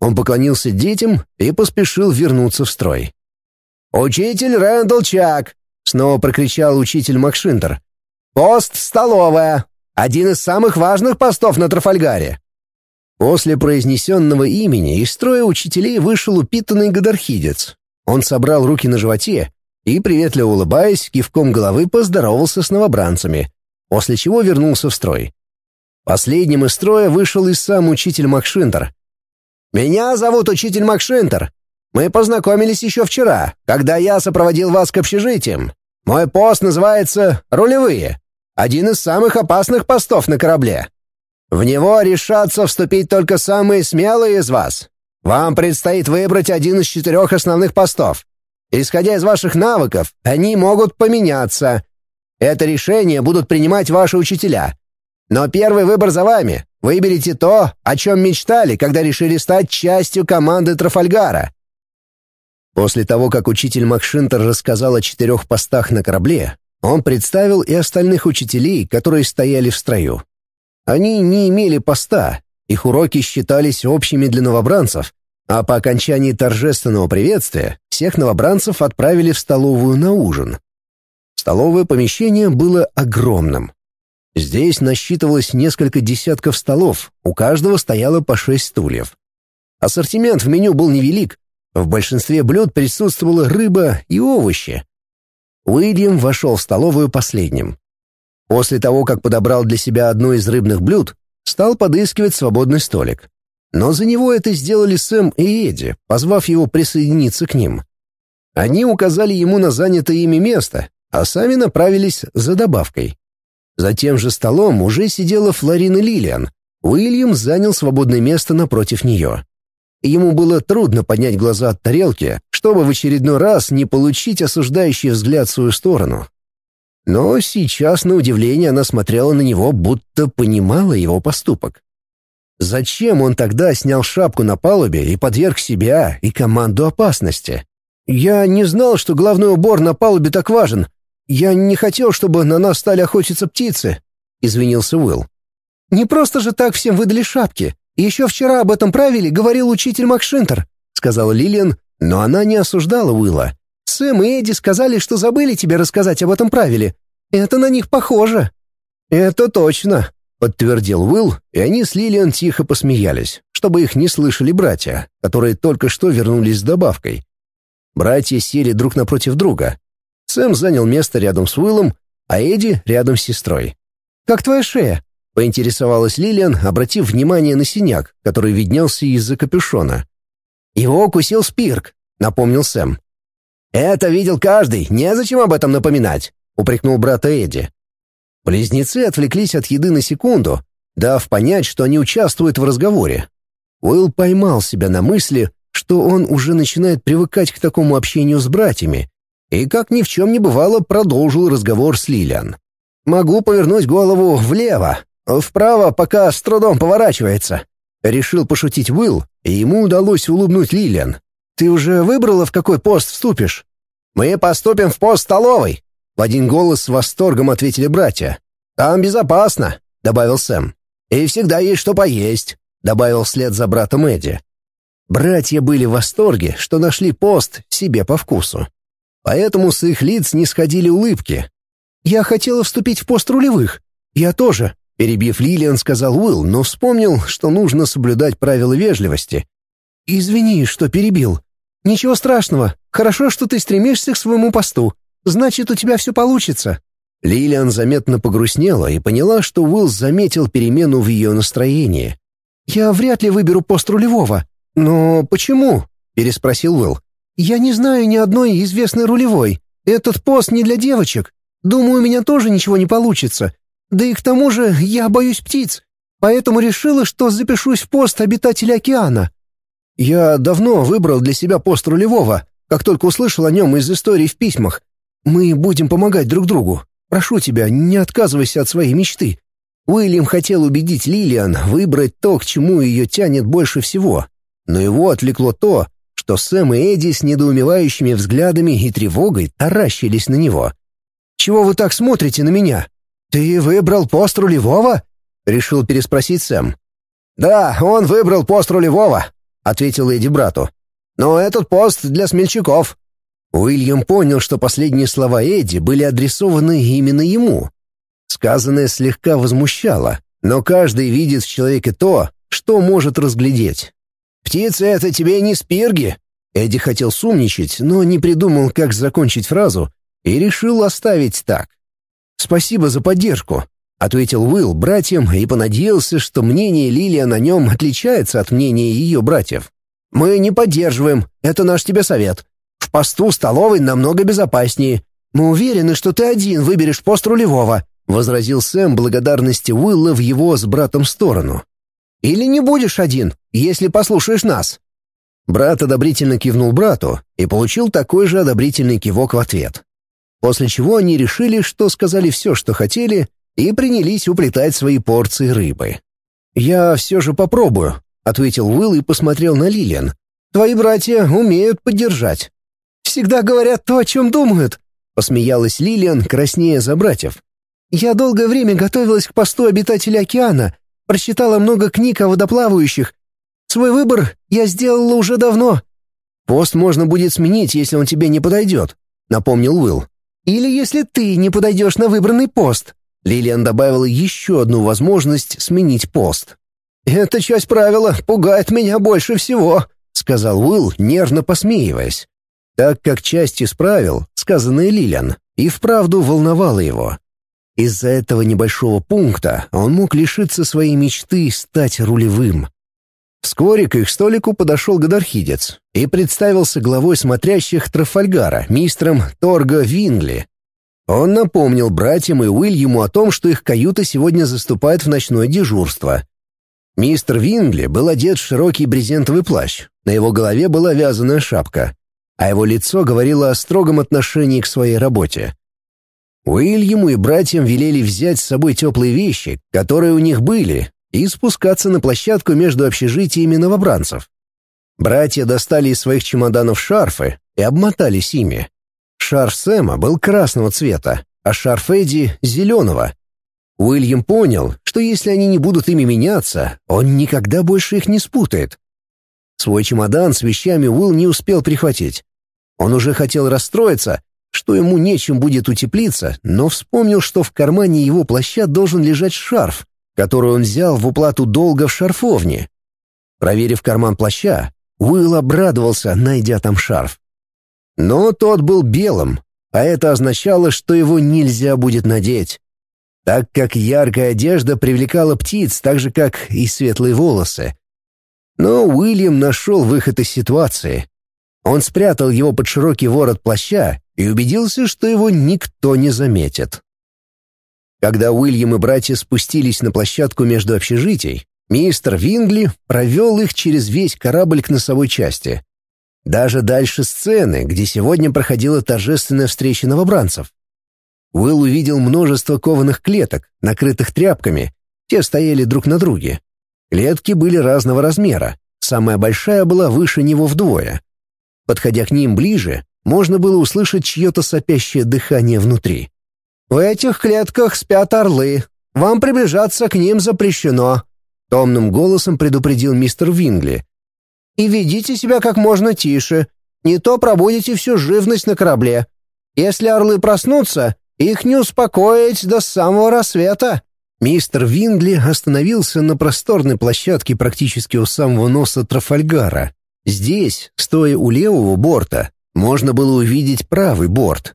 Он поклонился детям и поспешил вернуться в строй. «Учитель Рэндалл Чак!» — снова прокричал учитель Макшинтер. «Пост столовая! Один из самых важных постов на Трафальгаре!» После произнесенного имени из строя учителей вышел упитанный гадархидец. Он собрал руки на животе и, приветливо улыбаясь, кивком головы поздоровался с новобранцами, после чего вернулся в строй. Последним из строя вышел и сам учитель Макшинтер. «Меня зовут учитель Макшинтер. Мы познакомились еще вчера, когда я сопроводил вас к общежитиям. Мой пост называется «Рулевые». Один из самых опасных постов на корабле. В него решатся вступить только самые смелые из вас. Вам предстоит выбрать один из четырех основных постов. Исходя из ваших навыков, они могут поменяться. Это решение будут принимать ваши учителя. Но первый выбор за вами. Выберите то, о чем мечтали, когда решили стать частью команды Трафальгара. После того, как учитель Макшинтер рассказал о четырех постах на корабле, он представил и остальных учителей, которые стояли в строю. Они не имели поста, их уроки считались общими для новобранцев, а по окончании торжественного приветствия всех новобранцев отправили в столовую на ужин. Столовое помещение было огромным. Здесь насчитывалось несколько десятков столов, у каждого стояло по шесть стульев. Ассортимент в меню был невелик, в большинстве блюд присутствовала рыба и овощи. Уильям вошел в столовую последним. После того, как подобрал для себя одно из рыбных блюд, стал подыскивать свободный столик. Но за него это сделали Сэм и Эдди, позвав его присоединиться к ним. Они указали ему на занятое ими место, а сами направились за добавкой. За тем же столом уже сидела Флорина Лилиан. Уильям занял свободное место напротив нее. Ему было трудно поднять глаза от тарелки, чтобы в очередной раз не получить осуждающий взгляд в свою сторону. Но сейчас, на удивление, она смотрела на него, будто понимала его поступок. Зачем он тогда снял шапку на палубе и подверг себя и команду опасности? Я не знал, что главный убор на палубе так важен. Я не хотел, чтобы на нас стали охотиться птицы, извинился Уилл. Не просто же так всем выдали шапки. Еще вчера об этом правиле говорил учитель Макшинтер, сказала Лилиан, но она не осуждала Уилла. Сэм и Эдди сказали, что забыли тебе рассказать об этом правиле. Это на них похоже». «Это точно», — подтвердил Уилл, и они с Лилиан тихо посмеялись, чтобы их не слышали братья, которые только что вернулись с добавкой. Братья сели друг напротив друга. Сэм занял место рядом с Уиллом, а Эдди рядом с сестрой. «Как твоя шея?» — поинтересовалась Лилиан, обратив внимание на синяк, который виднелся из-за капюшона. «Его укусил Спирк», — напомнил Сэм. «Это видел каждый, незачем об этом напоминать», — упрекнул брата Эдди. Близнецы отвлеклись от еды на секунду, дав понять, что они участвуют в разговоре. Уилл поймал себя на мысли, что он уже начинает привыкать к такому общению с братьями, и, как ни в чем не бывало, продолжил разговор с Лилиан. «Могу повернуть голову влево, вправо пока с трудом поворачивается», — решил пошутить Уилл, и ему удалось улыбнуть Лилиан. Ты уже выбрала, в какой пост вступишь? Мы поступим в пост столовой, в один голос с восторгом ответили братья. Там безопасно, добавил Сэм. И всегда есть что поесть, добавил вслед за братом Эдди. Братья были в восторге, что нашли пост себе по вкусу. Поэтому с их лиц не сходили улыбки. «Я хотела вступить в пост рулевых. Я тоже», Перебив Лилиан, сказал Уилл, но вспомнил, что нужно соблюдать правила вежливости. «Извини, что перебил. Ничего страшного. Хорошо, что ты стремишься к своему посту. Значит, у тебя все получится». Лилиан заметно погрустнела и поняла, что Уилл заметил перемену в ее настроении. «Я вряд ли выберу пост рулевого». «Но почему?» — переспросил Уилл. «Я не знаю ни одной известной рулевой. Этот пост не для девочек. Думаю, у меня тоже ничего не получится. Да и к тому же я боюсь птиц. Поэтому решила, что запишусь в пост обитателя океана». «Я давно выбрал для себя пост рулевого, как только услышал о нем из историй в письмах. Мы будем помогать друг другу. Прошу тебя, не отказывайся от своей мечты». Уильям хотел убедить Лилиан выбрать то, к чему ее тянет больше всего. Но его отвлекло то, что Сэм и Эдди с недоумевающими взглядами и тревогой таращились на него. «Чего вы так смотрите на меня? Ты выбрал пост рулевого?» — решил переспросить Сэм. «Да, он выбрал пост рулевого», — ответил Эдди брату. «Но этот пост для смельчаков». Уильям понял, что последние слова Эдди были адресованы именно ему. Сказанное слегка возмущало, но каждый видит в человеке то, что может разглядеть. «Птицы — это тебе не спирги!» Эдди хотел сумничать, но не придумал, как закончить фразу, и решил оставить так. «Спасибо за поддержку», — ответил Уилл братьям и понадеялся, что мнение Лилия на нем отличается от мнения ее братьев. «Мы не поддерживаем, это наш тебе совет посту столовой намного безопаснее. Мы уверены, что ты один выберешь пост рулевого», — возразил Сэм благодарности Уилла в его с братом сторону. «Или не будешь один, если послушаешь нас». Брат одобрительно кивнул брату и получил такой же одобрительный кивок в ответ. После чего они решили, что сказали все, что хотели, и принялись уплетать свои порции рыбы. «Я все же попробую», — ответил Уилл и посмотрел на Лилиан. «Твои братья умеют поддержать» всегда говорят то, о чем думают», — посмеялась Лилиан, краснея за братьев. «Я долгое время готовилась к посту обитателя океана, прочитала много книг о водоплавающих. Свой выбор я сделала уже давно». «Пост можно будет сменить, если он тебе не подойдет», — напомнил Уилл. «Или если ты не подойдешь на выбранный пост». Лилиан добавила еще одну возможность сменить пост. «Эта часть правила пугает меня больше всего», — сказал Уилл, нервно посмеиваясь так как часть из правил, сказанные Лилиан, и вправду волновала его. Из-за этого небольшого пункта он мог лишиться своей мечты стать рулевым. Вскоре к их столику подошел Гадархидец и представился главой смотрящих Трафальгара, мистером Торго Вингли. Он напомнил братьям и Уильяму о том, что их каюта сегодня заступает в ночное дежурство. Мистер Вингли был одет в широкий брезентовый плащ, на его голове была вязаная шапка а его лицо говорило о строгом отношении к своей работе. Уильяму и братьям велели взять с собой теплые вещи, которые у них были, и спускаться на площадку между общежитиями новобранцев. Братья достали из своих чемоданов шарфы и обмотались ими. Шарф Сэма был красного цвета, а шарф Эдди — зеленого. Уильям понял, что если они не будут ими меняться, он никогда больше их не спутает. Свой чемодан с вещами Уилл не успел прихватить. Он уже хотел расстроиться, что ему нечем будет утеплиться, но вспомнил, что в кармане его плаща должен лежать шарф, который он взял в уплату долга в шарфовне. Проверив карман плаща, Уилл обрадовался, найдя там шарф. Но тот был белым, а это означало, что его нельзя будет надеть, так как яркая одежда привлекала птиц так же, как и светлые волосы. Но Уильям нашел выход из ситуации. Он спрятал его под широкий ворот плаща и убедился, что его никто не заметит. Когда Уильям и братья спустились на площадку между общежитий, мистер Вингли провел их через весь корабль к носовой части. Даже дальше сцены, где сегодня проходила торжественная встреча новобранцев. Уилл увидел множество кованых клеток, накрытых тряпками. Те стояли друг на друге. Клетки были разного размера. Самая большая была выше него вдвое. Подходя к ним ближе, можно было услышать чье-то сопящее дыхание внутри. «В этих клетках спят орлы. Вам приближаться к ним запрещено», — томным голосом предупредил мистер Вингли. «И ведите себя как можно тише. Не то пробудете всю живность на корабле. Если орлы проснутся, их не успокоить до самого рассвета». Мистер Вингли остановился на просторной площадке практически у самого носа Трафальгара. Здесь, стоя у левого борта, можно было увидеть правый борт.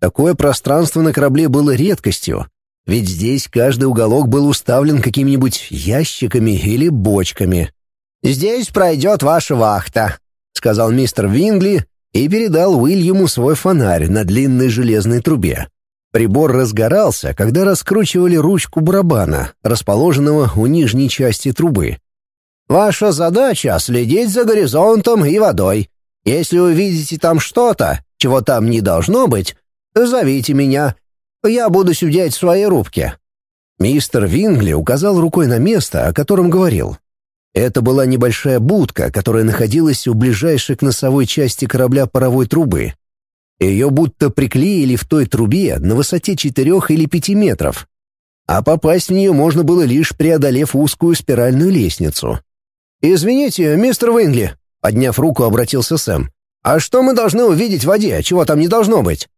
Такое пространство на корабле было редкостью, ведь здесь каждый уголок был уставлен какими-нибудь ящиками или бочками. «Здесь пройдет ваша вахта», — сказал мистер Вингли и передал Уильяму свой фонарь на длинной железной трубе. Прибор разгорался, когда раскручивали ручку барабана, расположенного у нижней части трубы. «Ваша задача — следить за горизонтом и водой. Если увидите там что-то, чего там не должно быть, зовите меня. Я буду сидеть в своей рубке». Мистер Вингли указал рукой на место, о котором говорил. Это была небольшая будка, которая находилась у ближайшей к носовой части корабля паровой трубы. Ее будто приклеили в той трубе на высоте четырех или пяти метров. А попасть в нее можно было лишь преодолев узкую спиральную лестницу. «Извините, мистер Вингли», — подняв руку, обратился Сэм. «А что мы должны увидеть в воде? Чего там не должно быть?»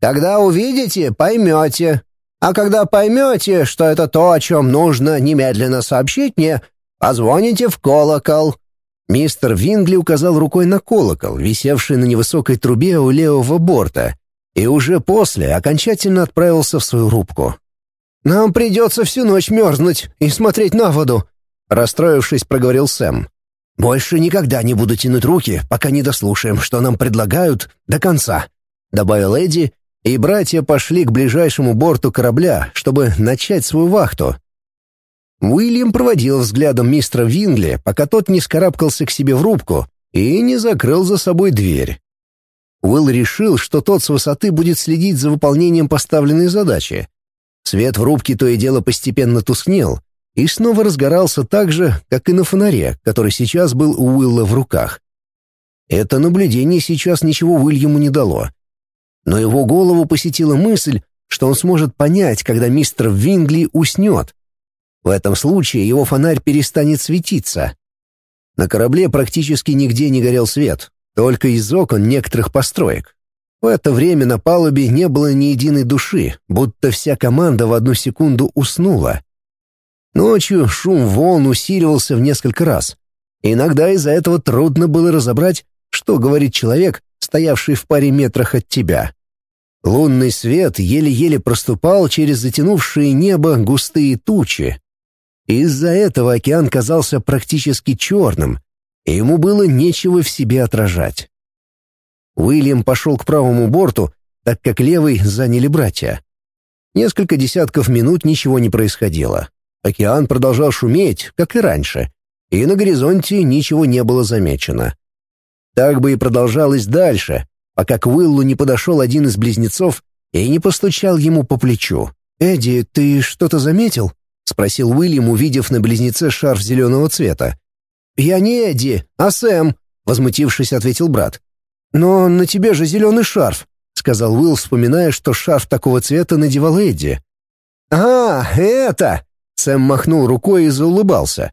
«Когда увидите, поймете. А когда поймете, что это то, о чем нужно немедленно сообщить мне, позвоните в колокол. Мистер Вингли указал рукой на колокол, висевший на невысокой трубе у левого борта, и уже после окончательно отправился в свою рубку. «Нам придется всю ночь мерзнуть и смотреть на воду», — расстроившись, проговорил Сэм. «Больше никогда не буду тянуть руки, пока не дослушаем, что нам предлагают, до конца», — добавил Эдди, и братья пошли к ближайшему борту корабля, чтобы начать свою вахту. Уильям проводил взглядом мистера Вингли, пока тот не скарабкался к себе в рубку и не закрыл за собой дверь. Уилл решил, что тот с высоты будет следить за выполнением поставленной задачи. Свет в рубке то и дело постепенно тускнел и снова разгорался так же, как и на фонаре, который сейчас был у Уилла в руках. Это наблюдение сейчас ничего Уильяму не дало. Но его голову посетила мысль, что он сможет понять, когда мистер Вингли уснет, в этом случае его фонарь перестанет светиться. На корабле практически нигде не горел свет, только из окон некоторых построек. В это время на палубе не было ни единой души, будто вся команда в одну секунду уснула. Ночью шум волн усиливался в несколько раз. Иногда из-за этого трудно было разобрать, что говорит человек, стоявший в паре метрах от тебя. Лунный свет еле-еле проступал через затянувшие небо густые тучи. Из-за этого океан казался практически черным, и ему было нечего в себе отражать. Уильям пошел к правому борту, так как левый заняли братья. Несколько десятков минут ничего не происходило. Океан продолжал шуметь, как и раньше, и на горизонте ничего не было замечено. Так бы и продолжалось дальше, пока к Уиллу не подошел один из близнецов и не постучал ему по плечу. «Эдди, ты что-то заметил?» — спросил Уильям, увидев на близнеце шарф зеленого цвета. «Я не Эдди, а Сэм», — возмутившись, ответил брат. «Но на тебе же зеленый шарф», — сказал Уилл, вспоминая, что шарф такого цвета надевал Эдди. «А, это!» — Сэм махнул рукой и заулыбался.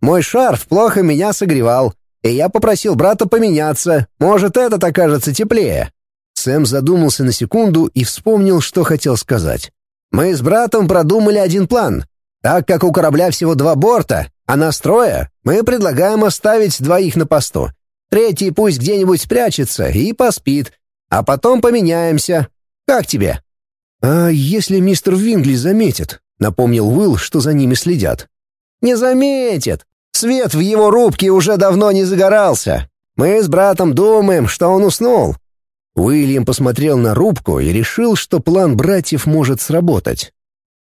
«Мой шарф плохо меня согревал, и я попросил брата поменяться. Может, этот окажется теплее». Сэм задумался на секунду и вспомнил, что хотел сказать. «Мы с братом продумали один план. Так как у корабля всего два борта, а нас трое, мы предлагаем оставить двоих на посту. Третий пусть где-нибудь спрячется и поспит, а потом поменяемся. Как тебе?» «А если мистер Вингли заметит?» — напомнил Уилл, что за ними следят. «Не заметит. Свет в его рубке уже давно не загорался. Мы с братом думаем, что он уснул». Уильям посмотрел на рубку и решил, что план братьев может сработать.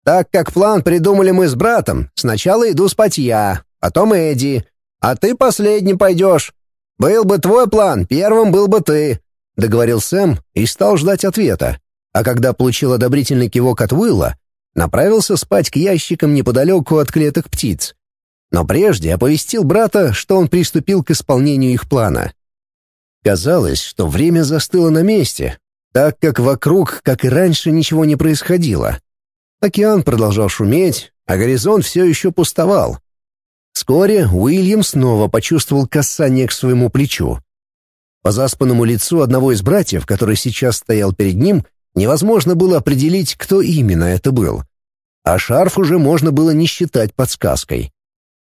Так как план придумали мы с братом, сначала иду спать я, потом Эдди, а ты последний пойдешь. Был бы твой план, первым был бы ты», — договорил Сэм и стал ждать ответа. А когда получил одобрительный кивок от Уилла, направился спать к ящикам неподалеку от клеток птиц. Но прежде оповестил брата, что он приступил к исполнению их плана. Казалось, что время застыло на месте, так как вокруг, как и раньше, ничего не происходило. Океан продолжал шуметь, а горизонт все еще пустовал. Вскоре Уильям снова почувствовал касание к своему плечу. По заспанному лицу одного из братьев, который сейчас стоял перед ним, невозможно было определить, кто именно это был. а шарф уже можно было не считать подсказкой.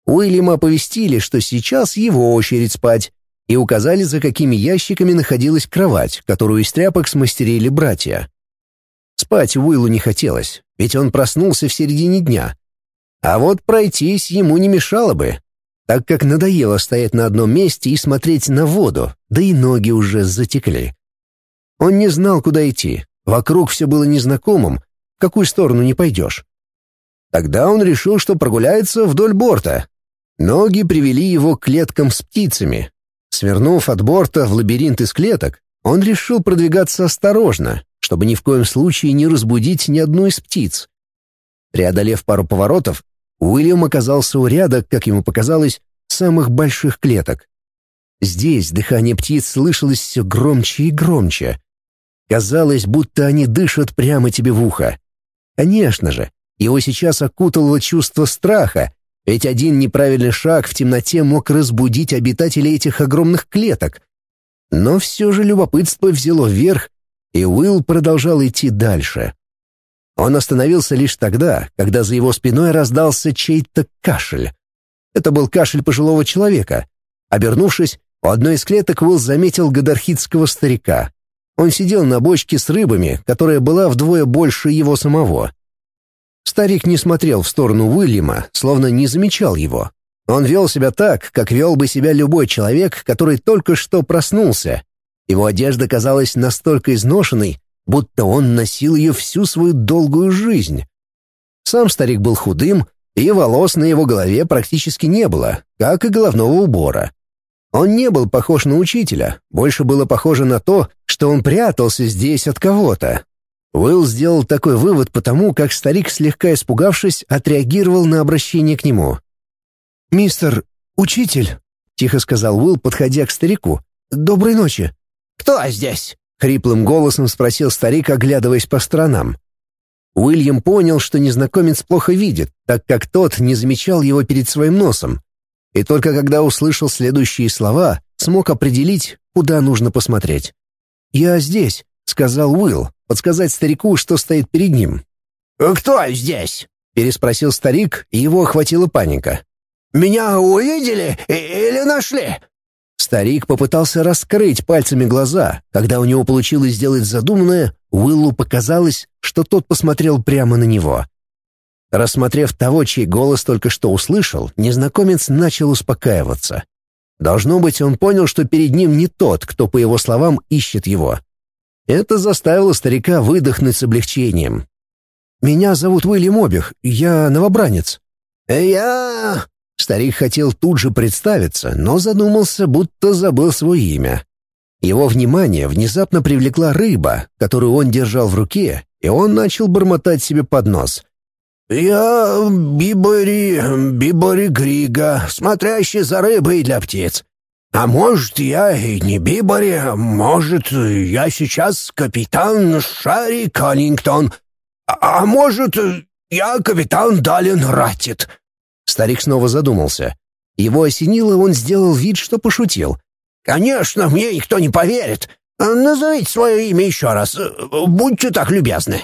Уильяма оповестили, что сейчас его очередь спать, и указали, за какими ящиками находилась кровать, которую из тряпок смастерили братья. Спать Уиллу не хотелось, ведь он проснулся в середине дня. А вот пройтись ему не мешало бы, так как надоело стоять на одном месте и смотреть на воду, да и ноги уже затекли. Он не знал, куда идти, вокруг все было незнакомым, в какую сторону не пойдешь. Тогда он решил, что прогуляется вдоль борта. Ноги привели его к клеткам с птицами. Свернув от борта в лабиринт из клеток, он решил продвигаться осторожно, чтобы ни в коем случае не разбудить ни одну из птиц. Преодолев пару поворотов, Уильям оказался у ряда, как ему показалось, самых больших клеток. Здесь дыхание птиц слышалось все громче и громче. Казалось, будто они дышат прямо тебе в ухо. Конечно же, его сейчас окутало чувство страха, ведь один неправильный шаг в темноте мог разбудить обитателей этих огромных клеток. Но все же любопытство взяло вверх, и Уилл продолжал идти дальше. Он остановился лишь тогда, когда за его спиной раздался чей-то кашель. Это был кашель пожилого человека. Обернувшись, у одной из клеток Уилл заметил гадархитского старика. Он сидел на бочке с рыбами, которая была вдвое больше его самого. Старик не смотрел в сторону Уильяма, словно не замечал его. Он вел себя так, как вел бы себя любой человек, который только что проснулся. Его одежда казалась настолько изношенной, будто он носил ее всю свою долгую жизнь. Сам старик был худым, и волос на его голове практически не было, как и головного убора. Он не был похож на учителя, больше было похоже на то, что он прятался здесь от кого-то, Уилл сделал такой вывод потому, как старик, слегка испугавшись, отреагировал на обращение к нему. «Мистер, учитель», — тихо сказал Уилл, подходя к старику, — «доброй ночи». «Кто здесь?» — хриплым голосом спросил старик, оглядываясь по сторонам. Уильям понял, что незнакомец плохо видит, так как тот не замечал его перед своим носом. И только когда услышал следующие слова, смог определить, куда нужно посмотреть. «Я здесь», — сказал Уилл, подсказать старику, что стоит перед ним. «Кто здесь?» — переспросил старик, и его охватила паника. «Меня увидели или нашли?» Старик попытался раскрыть пальцами глаза. Когда у него получилось сделать задуманное, Уиллу показалось, что тот посмотрел прямо на него. Рассмотрев того, чей голос только что услышал, незнакомец начал успокаиваться. Должно быть, он понял, что перед ним не тот, кто, по его словам, ищет его. Это заставило старика выдохнуть с облегчением. «Меня зовут Уильям Обих, я новобранец». «Я...» Старик хотел тут же представиться, но задумался, будто забыл свое имя. Его внимание внезапно привлекла рыба, которую он держал в руке, и он начал бормотать себе под нос. «Я Бибори... Бибори Грига, смотрящий за рыбой для птиц. А может, я и не Бибори, может, я сейчас капитан Шарри Каннингтон, а, а может, я капитан Далин Ратит». Старик снова задумался. Его осенило, он сделал вид, что пошутил. «Конечно, мне никто не поверит. Назовите свое имя еще раз. Будьте так любезны».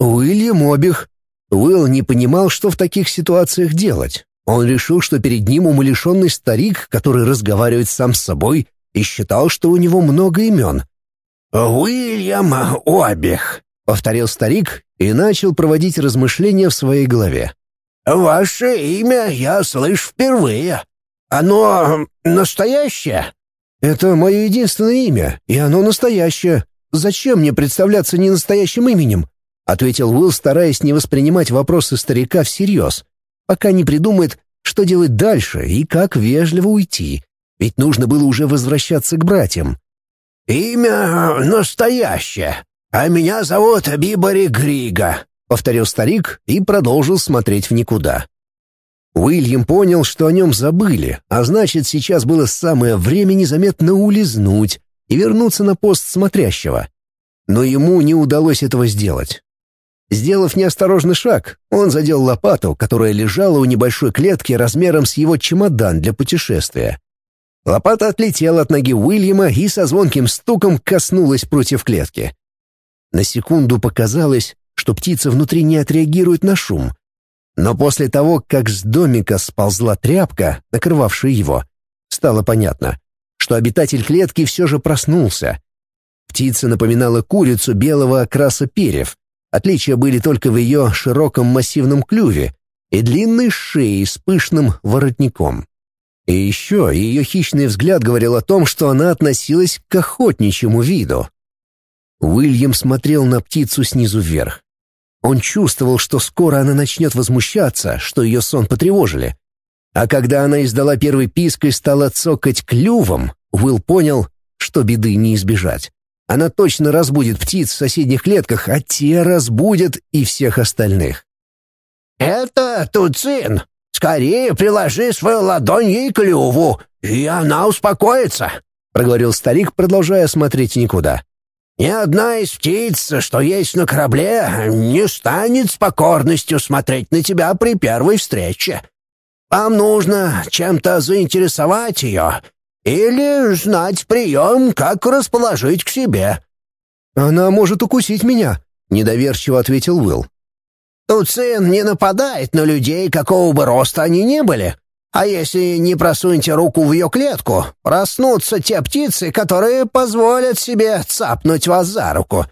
Уильям Обих. Уилл не понимал, что в таких ситуациях делать. Он решил, что перед ним умалишенный старик, который разговаривает сам с собой, и считал, что у него много имен. «Уильям Обех», — повторил старик и начал проводить размышления в своей голове. «Ваше имя я слышу впервые. Оно настоящее?» «Это мое единственное имя, и оно настоящее. Зачем мне представляться ненастоящим именем?» — ответил Уилл, стараясь не воспринимать вопросы старика всерьез пока не придумает, что делать дальше и как вежливо уйти, ведь нужно было уже возвращаться к братьям. «Имя настоящее, а меня зовут Бибори Грига», — повторил старик и продолжил смотреть в никуда. Уильям понял, что о нем забыли, а значит, сейчас было самое время незаметно улизнуть и вернуться на пост смотрящего. Но ему не удалось этого сделать. Сделав неосторожный шаг, он задел лопату, которая лежала у небольшой клетки размером с его чемодан для путешествия. Лопата отлетела от ноги Уильяма и со звонким стуком коснулась против клетки. На секунду показалось, что птица внутри не отреагирует на шум, Но после того, как с домика сползла тряпка, накрывавшая его, стало понятно, что обитатель клетки все же проснулся. Птица напоминала курицу белого окраса перьев. Отличия были только в ее широком массивном клюве и длинной шее с пышным воротником. И еще ее хищный взгляд говорил о том, что она относилась к охотничьему виду. Уильям смотрел на птицу снизу вверх. Он чувствовал, что скоро она начнет возмущаться, что ее сон потревожили. А когда она издала первый писк и стала цокать клювом, Уилл понял, что беды не избежать. Она точно разбудит птиц в соседних клетках, а те разбудят и всех остальных. «Это Туцин. Скорее приложи свою ладонь ей к клюву, и она успокоится», — проговорил старик, продолжая смотреть никуда. Ни одна из птиц, что есть на корабле, не станет с покорностью смотреть на тебя при первой встрече. Вам нужно чем-то заинтересовать ее или знать прием, как расположить к себе». «Она может укусить меня», — недоверчиво ответил Уилл. «Тут сын не нападает на людей, какого бы роста они ни были. А если не просунете руку в ее клетку, проснутся те птицы, которые позволят себе цапнуть вас за руку.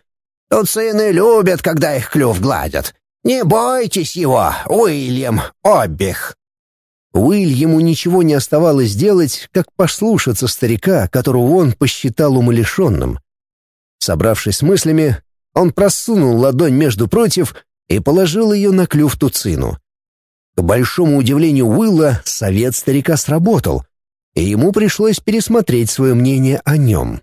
Тут сыны любят, когда их клюв гладят. Не бойтесь его, Уильям Оббих». Уильяму ничего не оставалось делать, как послушаться старика, которого он посчитал умалишенным. Собравшись с мыслями, он просунул ладонь между против и положил ее на клюв Туцину. К большому удивлению Уилла, совет старика сработал, и ему пришлось пересмотреть свое мнение о нем.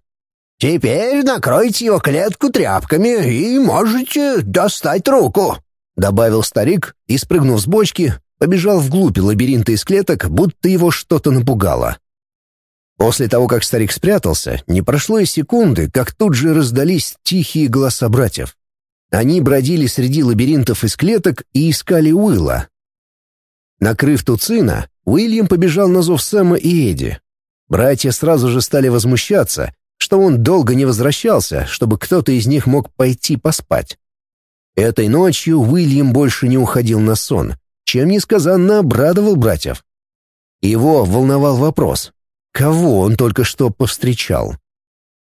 «Теперь накройте его клетку тряпками и можете достать руку», — добавил старик и, спрыгнув с бочки, побежал вглубь лабиринта из клеток, будто его что-то напугало. После того, как старик спрятался, не прошло и секунды, как тут же раздались тихие голоса братьев. Они бродили среди лабиринтов из клеток и искали Уилла, Накрыв Туцина, Уильям побежал на зов Сэма и Эдди. Братья сразу же стали возмущаться, что он долго не возвращался, чтобы кто-то из них мог пойти поспать. Этой ночью Уильям больше не уходил на сон, чем несказанно обрадовал братьев. Его волновал вопрос, кого он только что повстречал.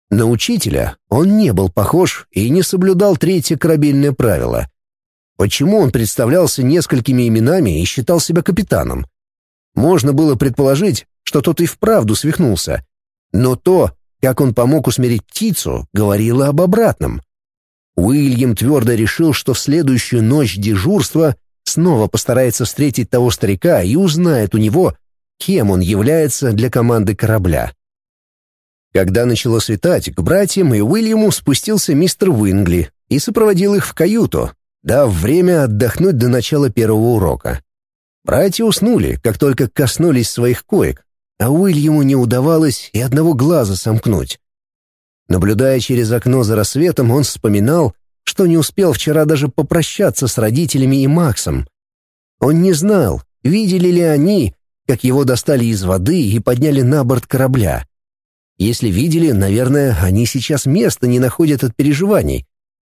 На учителя он не был похож и не соблюдал третье корабельное правило Почему он представлялся несколькими именами и считал себя капитаном? Можно было предположить, что тот и вправду свихнулся. Но то, как он помог усмирить птицу, говорило об обратном. Уильям твердо решил, что в следующую ночь дежурства снова постарается встретить того старика и узнает у него, кем он является для команды корабля. Когда начало светать, к братьям и Уильяму спустился мистер Уингли и сопроводил их в каюту, дав время отдохнуть до начала первого урока. Братья уснули, как только коснулись своих коек, а Уильяму не удавалось и одного глаза сомкнуть. Наблюдая через окно за рассветом, он вспоминал, что не успел вчера даже попрощаться с родителями и Максом. Он не знал, видели ли они, как его достали из воды и подняли на борт корабля. Если видели, наверное, они сейчас места не находят от переживаний.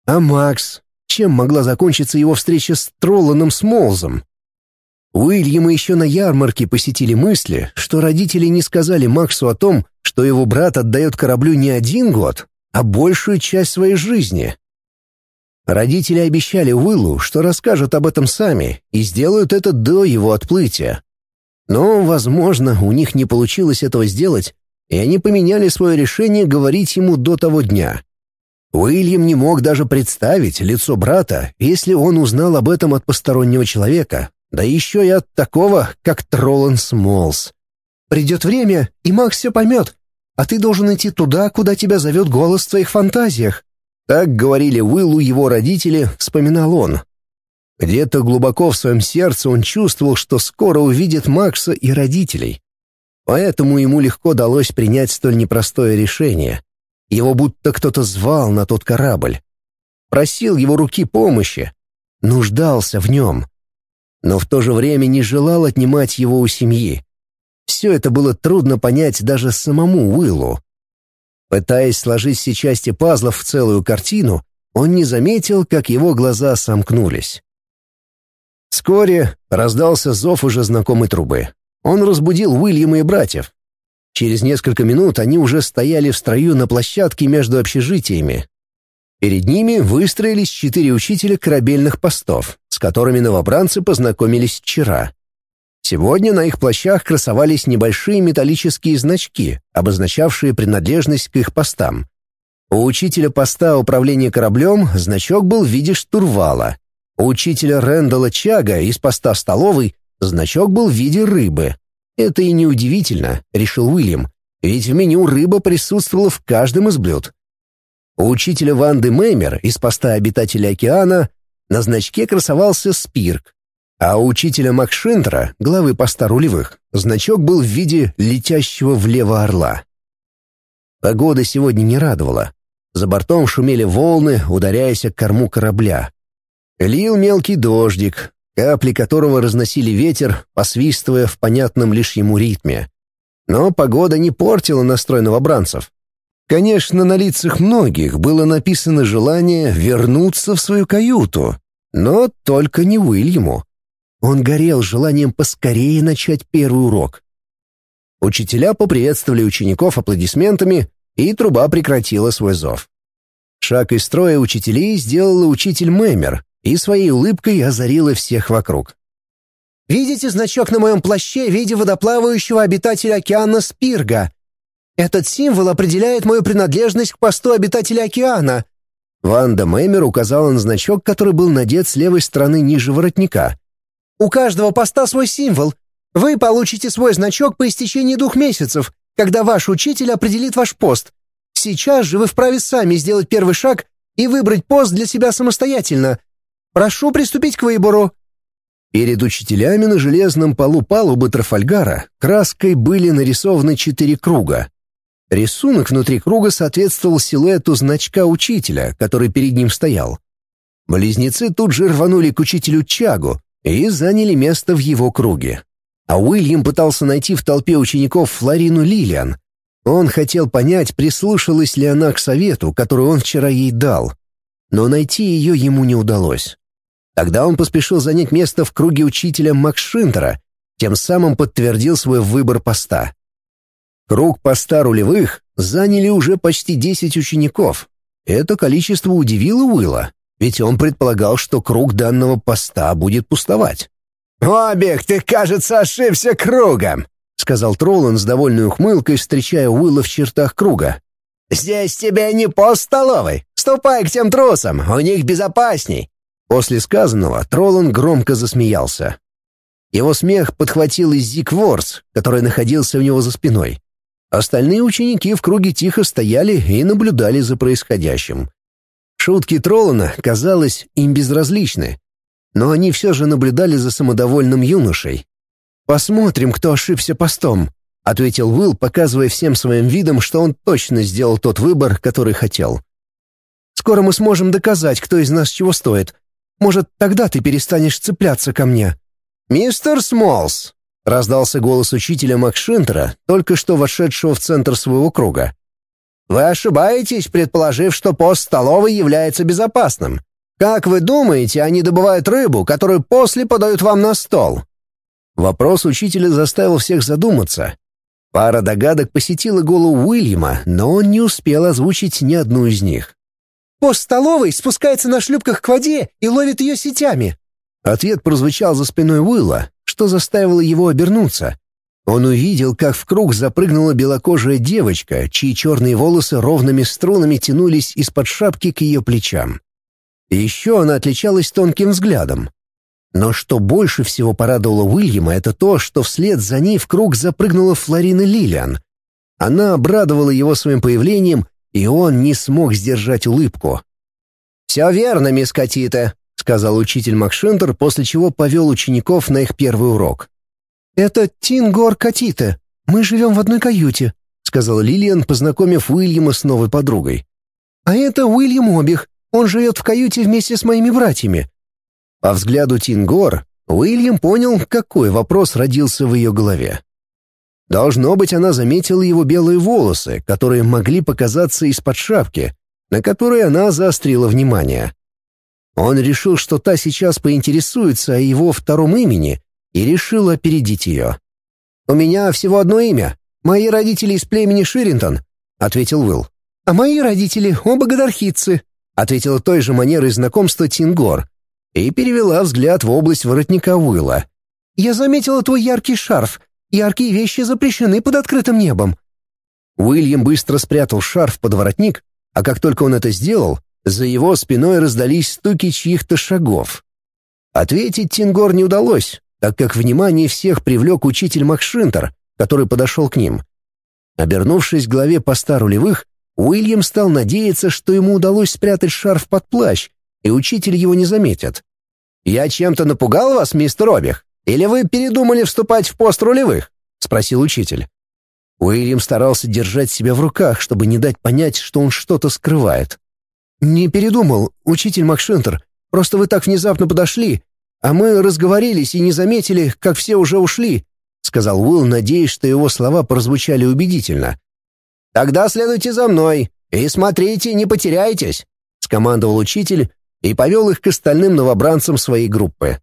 А Макс, чем могла закончиться его встреча с Тролланом Смолзом. Уильяма еще на ярмарке посетили мысли, что родители не сказали Максу о том, что его брат отдает кораблю не один год, а большую часть своей жизни. Родители обещали Уиллу, что расскажут об этом сами и сделают это до его отплытия. Но, возможно, у них не получилось этого сделать, и они поменяли свое решение говорить ему до того дня. Уильям не мог даже представить лицо брата, если он узнал об этом от постороннего человека, да еще и от такого, как Троллан Смолс. «Придет время, и Макс все поймет, а ты должен идти туда, куда тебя зовет голос в твоих фантазиях». Так говорили Уиллу его родители, вспоминал он. Где-то глубоко в своем сердце он чувствовал, что скоро увидит Макса и родителей. Поэтому ему легко далось принять столь непростое решение. Его будто кто-то звал на тот корабль. Просил его руки помощи. Нуждался в нем. Но в то же время не желал отнимать его у семьи. Все это было трудно понять даже самому Уиллу. Пытаясь сложить все части пазлов в целую картину, он не заметил, как его глаза сомкнулись. Вскоре раздался зов уже знакомой трубы. Он разбудил Уильяма и братьев. Через несколько минут они уже стояли в строю на площадке между общежитиями. Перед ними выстроились четыре учителя корабельных постов, с которыми новобранцы познакомились вчера. Сегодня на их плащах красовались небольшие металлические значки, обозначавшие принадлежность к их постам. У учителя поста управления кораблем значок был в виде штурвала. У учителя Рэндала Чага из поста столовой значок был в виде рыбы. Это и неудивительно, решил Уильям, ведь в меню рыба присутствовала в каждом из блюд. У учителя Ванды Меймер из поста обитателя океана на значке красовался спирк, а у учителя Макшинтера, главы поста рулевых, значок был в виде летящего влево орла. Погода сегодня не радовала. За бортом шумели волны, ударяясь о корму корабля. Лил мелкий дождик, капли которого разносили ветер, посвистывая в понятном лишь ему ритме. Но погода не портила настрой новобранцев. Конечно, на лицах многих было написано желание вернуться в свою каюту, но только не Уильяму. Он горел желанием поскорее начать первый урок. Учителя поприветствовали учеников аплодисментами, и труба прекратила свой зов. Шаг из строя учителей сделала учитель Мэмер и своей улыбкой озарила всех вокруг. «Видите значок на моем плаще в виде водоплавающего обитателя океана Спирга? Этот символ определяет мою принадлежность к посту обитателя океана». Ванда Мэмер указала на значок, который был надет с левой стороны ниже воротника. У каждого поста свой символ. Вы получите свой значок по истечении двух месяцев, когда ваш учитель определит ваш пост. Сейчас же вы вправе сами сделать первый шаг и выбрать пост для себя самостоятельно. Прошу приступить к выбору». Перед учителями на железном полу палубы Трафальгара краской были нарисованы четыре круга. Рисунок внутри круга соответствовал силуэту значка учителя, который перед ним стоял. Близнецы тут же рванули к учителю Чагу, и заняли место в его круге. А Уильям пытался найти в толпе учеников Флорину Лилиан. Он хотел понять, прислушалась ли она к совету, который он вчера ей дал. Но найти ее ему не удалось. Тогда он поспешил занять место в круге учителя Макшинтера, тем самым подтвердил свой выбор поста. Круг поста рулевых заняли уже почти 10 учеников. Это количество удивило Уилла ведь он предполагал, что круг данного поста будет пустовать. «Обег, ты, кажется, ошибся кругом», — сказал Троллан с довольной ухмылкой, встречая Уилла в чертах круга. «Здесь тебе не пост столовой. Ступай к тем трусам, у них безопасней». После сказанного Троллан громко засмеялся. Его смех подхватил и Зик Ворс, который находился у него за спиной. Остальные ученики в круге тихо стояли и наблюдали за происходящим. Шутки Троллана, казалось, им безразличны, но они все же наблюдали за самодовольным юношей. «Посмотрим, кто ошибся постом», — ответил Уилл, показывая всем своим видом, что он точно сделал тот выбор, который хотел. «Скоро мы сможем доказать, кто из нас чего стоит. Может, тогда ты перестанешь цепляться ко мне». «Мистер Смолс», — раздался голос учителя Макшинтера, только что вошедшего в центр своего круга. Вы ошибаетесь, предположив, что пост столовой является безопасным. Как вы думаете, они добывают рыбу, которую после подают вам на стол? Вопрос учителя заставил всех задуматься. Пара догадок посетила голову Уильяма, но он не успел озвучить ни одну из них. «Пост столовой спускается на шлюпках к воде и ловит ее сетями». Ответ прозвучал за спиной Уилла, что заставило его обернуться. Он увидел, как в круг запрыгнула белокожая девочка, чьи черные волосы ровными струнами тянулись из-под шапки к ее плечам. еще она отличалась тонким взглядом. Но что больше всего порадовало Уильяма, это то, что вслед за ней в круг запрыгнула Флорина Лилиан. Она обрадовала его своим появлением, и он не смог сдержать улыбку. «Все верно, мисс Катита», — сказал учитель Макшентер, после чего повел учеников на их первый урок. «Это Тингор Катита. Мы живем в одной каюте», — сказал Лилиан, познакомив Уильяма с новой подругой. «А это Уильям Обих. Он живет в каюте вместе с моими братьями». По взгляду Тингор, Уильям понял, какой вопрос родился в ее голове. Должно быть, она заметила его белые волосы, которые могли показаться из-под шапки, на которые она заострила внимание. Он решил, что та сейчас поинтересуется о его втором имени и решил опередить ее. «У меня всего одно имя. Мои родители из племени Ширинтон», — ответил Уилл. «А мои родители оба гадархитцы», — ответила той же манерой знакомства Тингор и перевела взгляд в область воротника Уилла. «Я заметила твой яркий шарф. Яркие вещи запрещены под открытым небом». Уильям быстро спрятал шарф под воротник, а как только он это сделал, за его спиной раздались стуки чьих-то шагов. Ответить Тингор не удалось, так как внимание всех привлек учитель Макшинтер, который подошел к ним. Обернувшись к главе поста рулевых, Уильям стал надеяться, что ему удалось спрятать шарф под плащ, и учитель его не заметит. «Я чем-то напугал вас, мистер Обих? Или вы передумали вступать в пост рулевых?» — спросил учитель. Уильям старался держать себя в руках, чтобы не дать понять, что он что-то скрывает. «Не передумал, учитель Макшинтер. Просто вы так внезапно подошли, а мы разговорились и не заметили, как все уже ушли», — сказал Уилл, надеясь, что его слова прозвучали убедительно. «Тогда следуйте за мной и смотрите, не потеряйтесь», — скомандовал учитель и повел их к остальным новобранцам своей группы.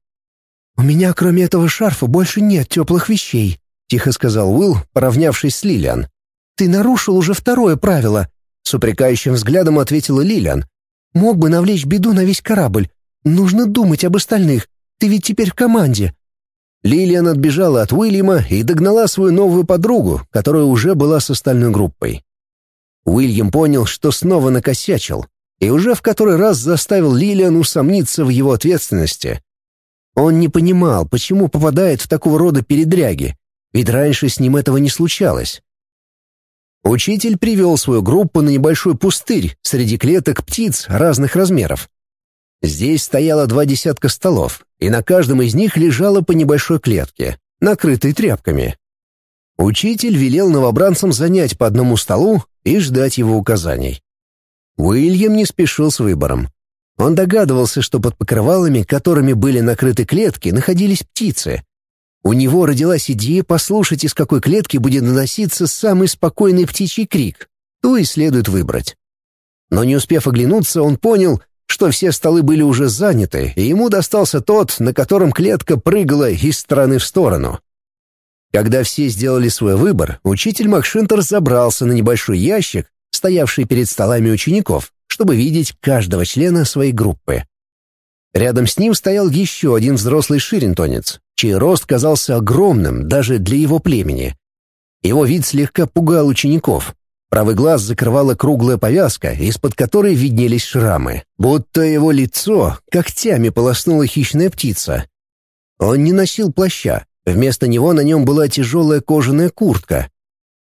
«У меня, кроме этого шарфа, больше нет теплых вещей», — тихо сказал Уилл, поравнявшись с Лилиан. «Ты нарушил уже второе правило», — с упрекающим взглядом ответила Лилиан. «Мог бы навлечь беду на весь корабль. Нужно думать об остальных. Ты ведь теперь в команде». Лилиан отбежала от Уильяма и догнала свою новую подругу, которая уже была с остальной группой. Уильям понял, что снова накосячил, и уже в который раз заставил Лилиан усомниться в его ответственности. Он не понимал, почему попадает в такого рода передряги, ведь раньше с ним этого не случалось. Учитель привел свою группу на небольшой пустырь среди клеток птиц разных размеров. Здесь стояло два десятка столов, и на каждом из них лежало по небольшой клетке, накрытой тряпками. Учитель велел новобранцам занять по одному столу и ждать его указаний. Уильям не спешил с выбором. Он догадывался, что под покрывалами, которыми были накрыты клетки, находились птицы. У него родилась идея послушать, из какой клетки будет наноситься самый спокойный птичий крик, то и следует выбрать. Но не успев оглянуться, он понял, что все столы были уже заняты, и ему достался тот, на котором клетка прыгала из стороны в сторону. Когда все сделали свой выбор, учитель Макшинтер забрался на небольшой ящик стоявший перед столами учеников, чтобы видеть каждого члена своей группы. Рядом с ним стоял еще один взрослый ширинтонец, чей рост казался огромным даже для его племени. Его вид слегка пугал учеников. Правый глаз закрывала круглая повязка, из-под которой виднелись шрамы, будто его лицо когтями полоснула хищная птица. Он не носил плаща, вместо него на нем была тяжелая кожаная куртка,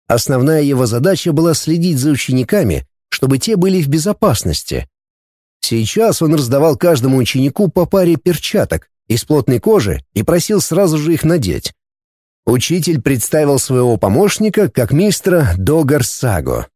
Основная его задача была следить за учениками, чтобы те были в безопасности. Сейчас он раздавал каждому ученику по паре перчаток из плотной кожи и просил сразу же их надеть. Учитель представил своего помощника как мистера Догар Саго.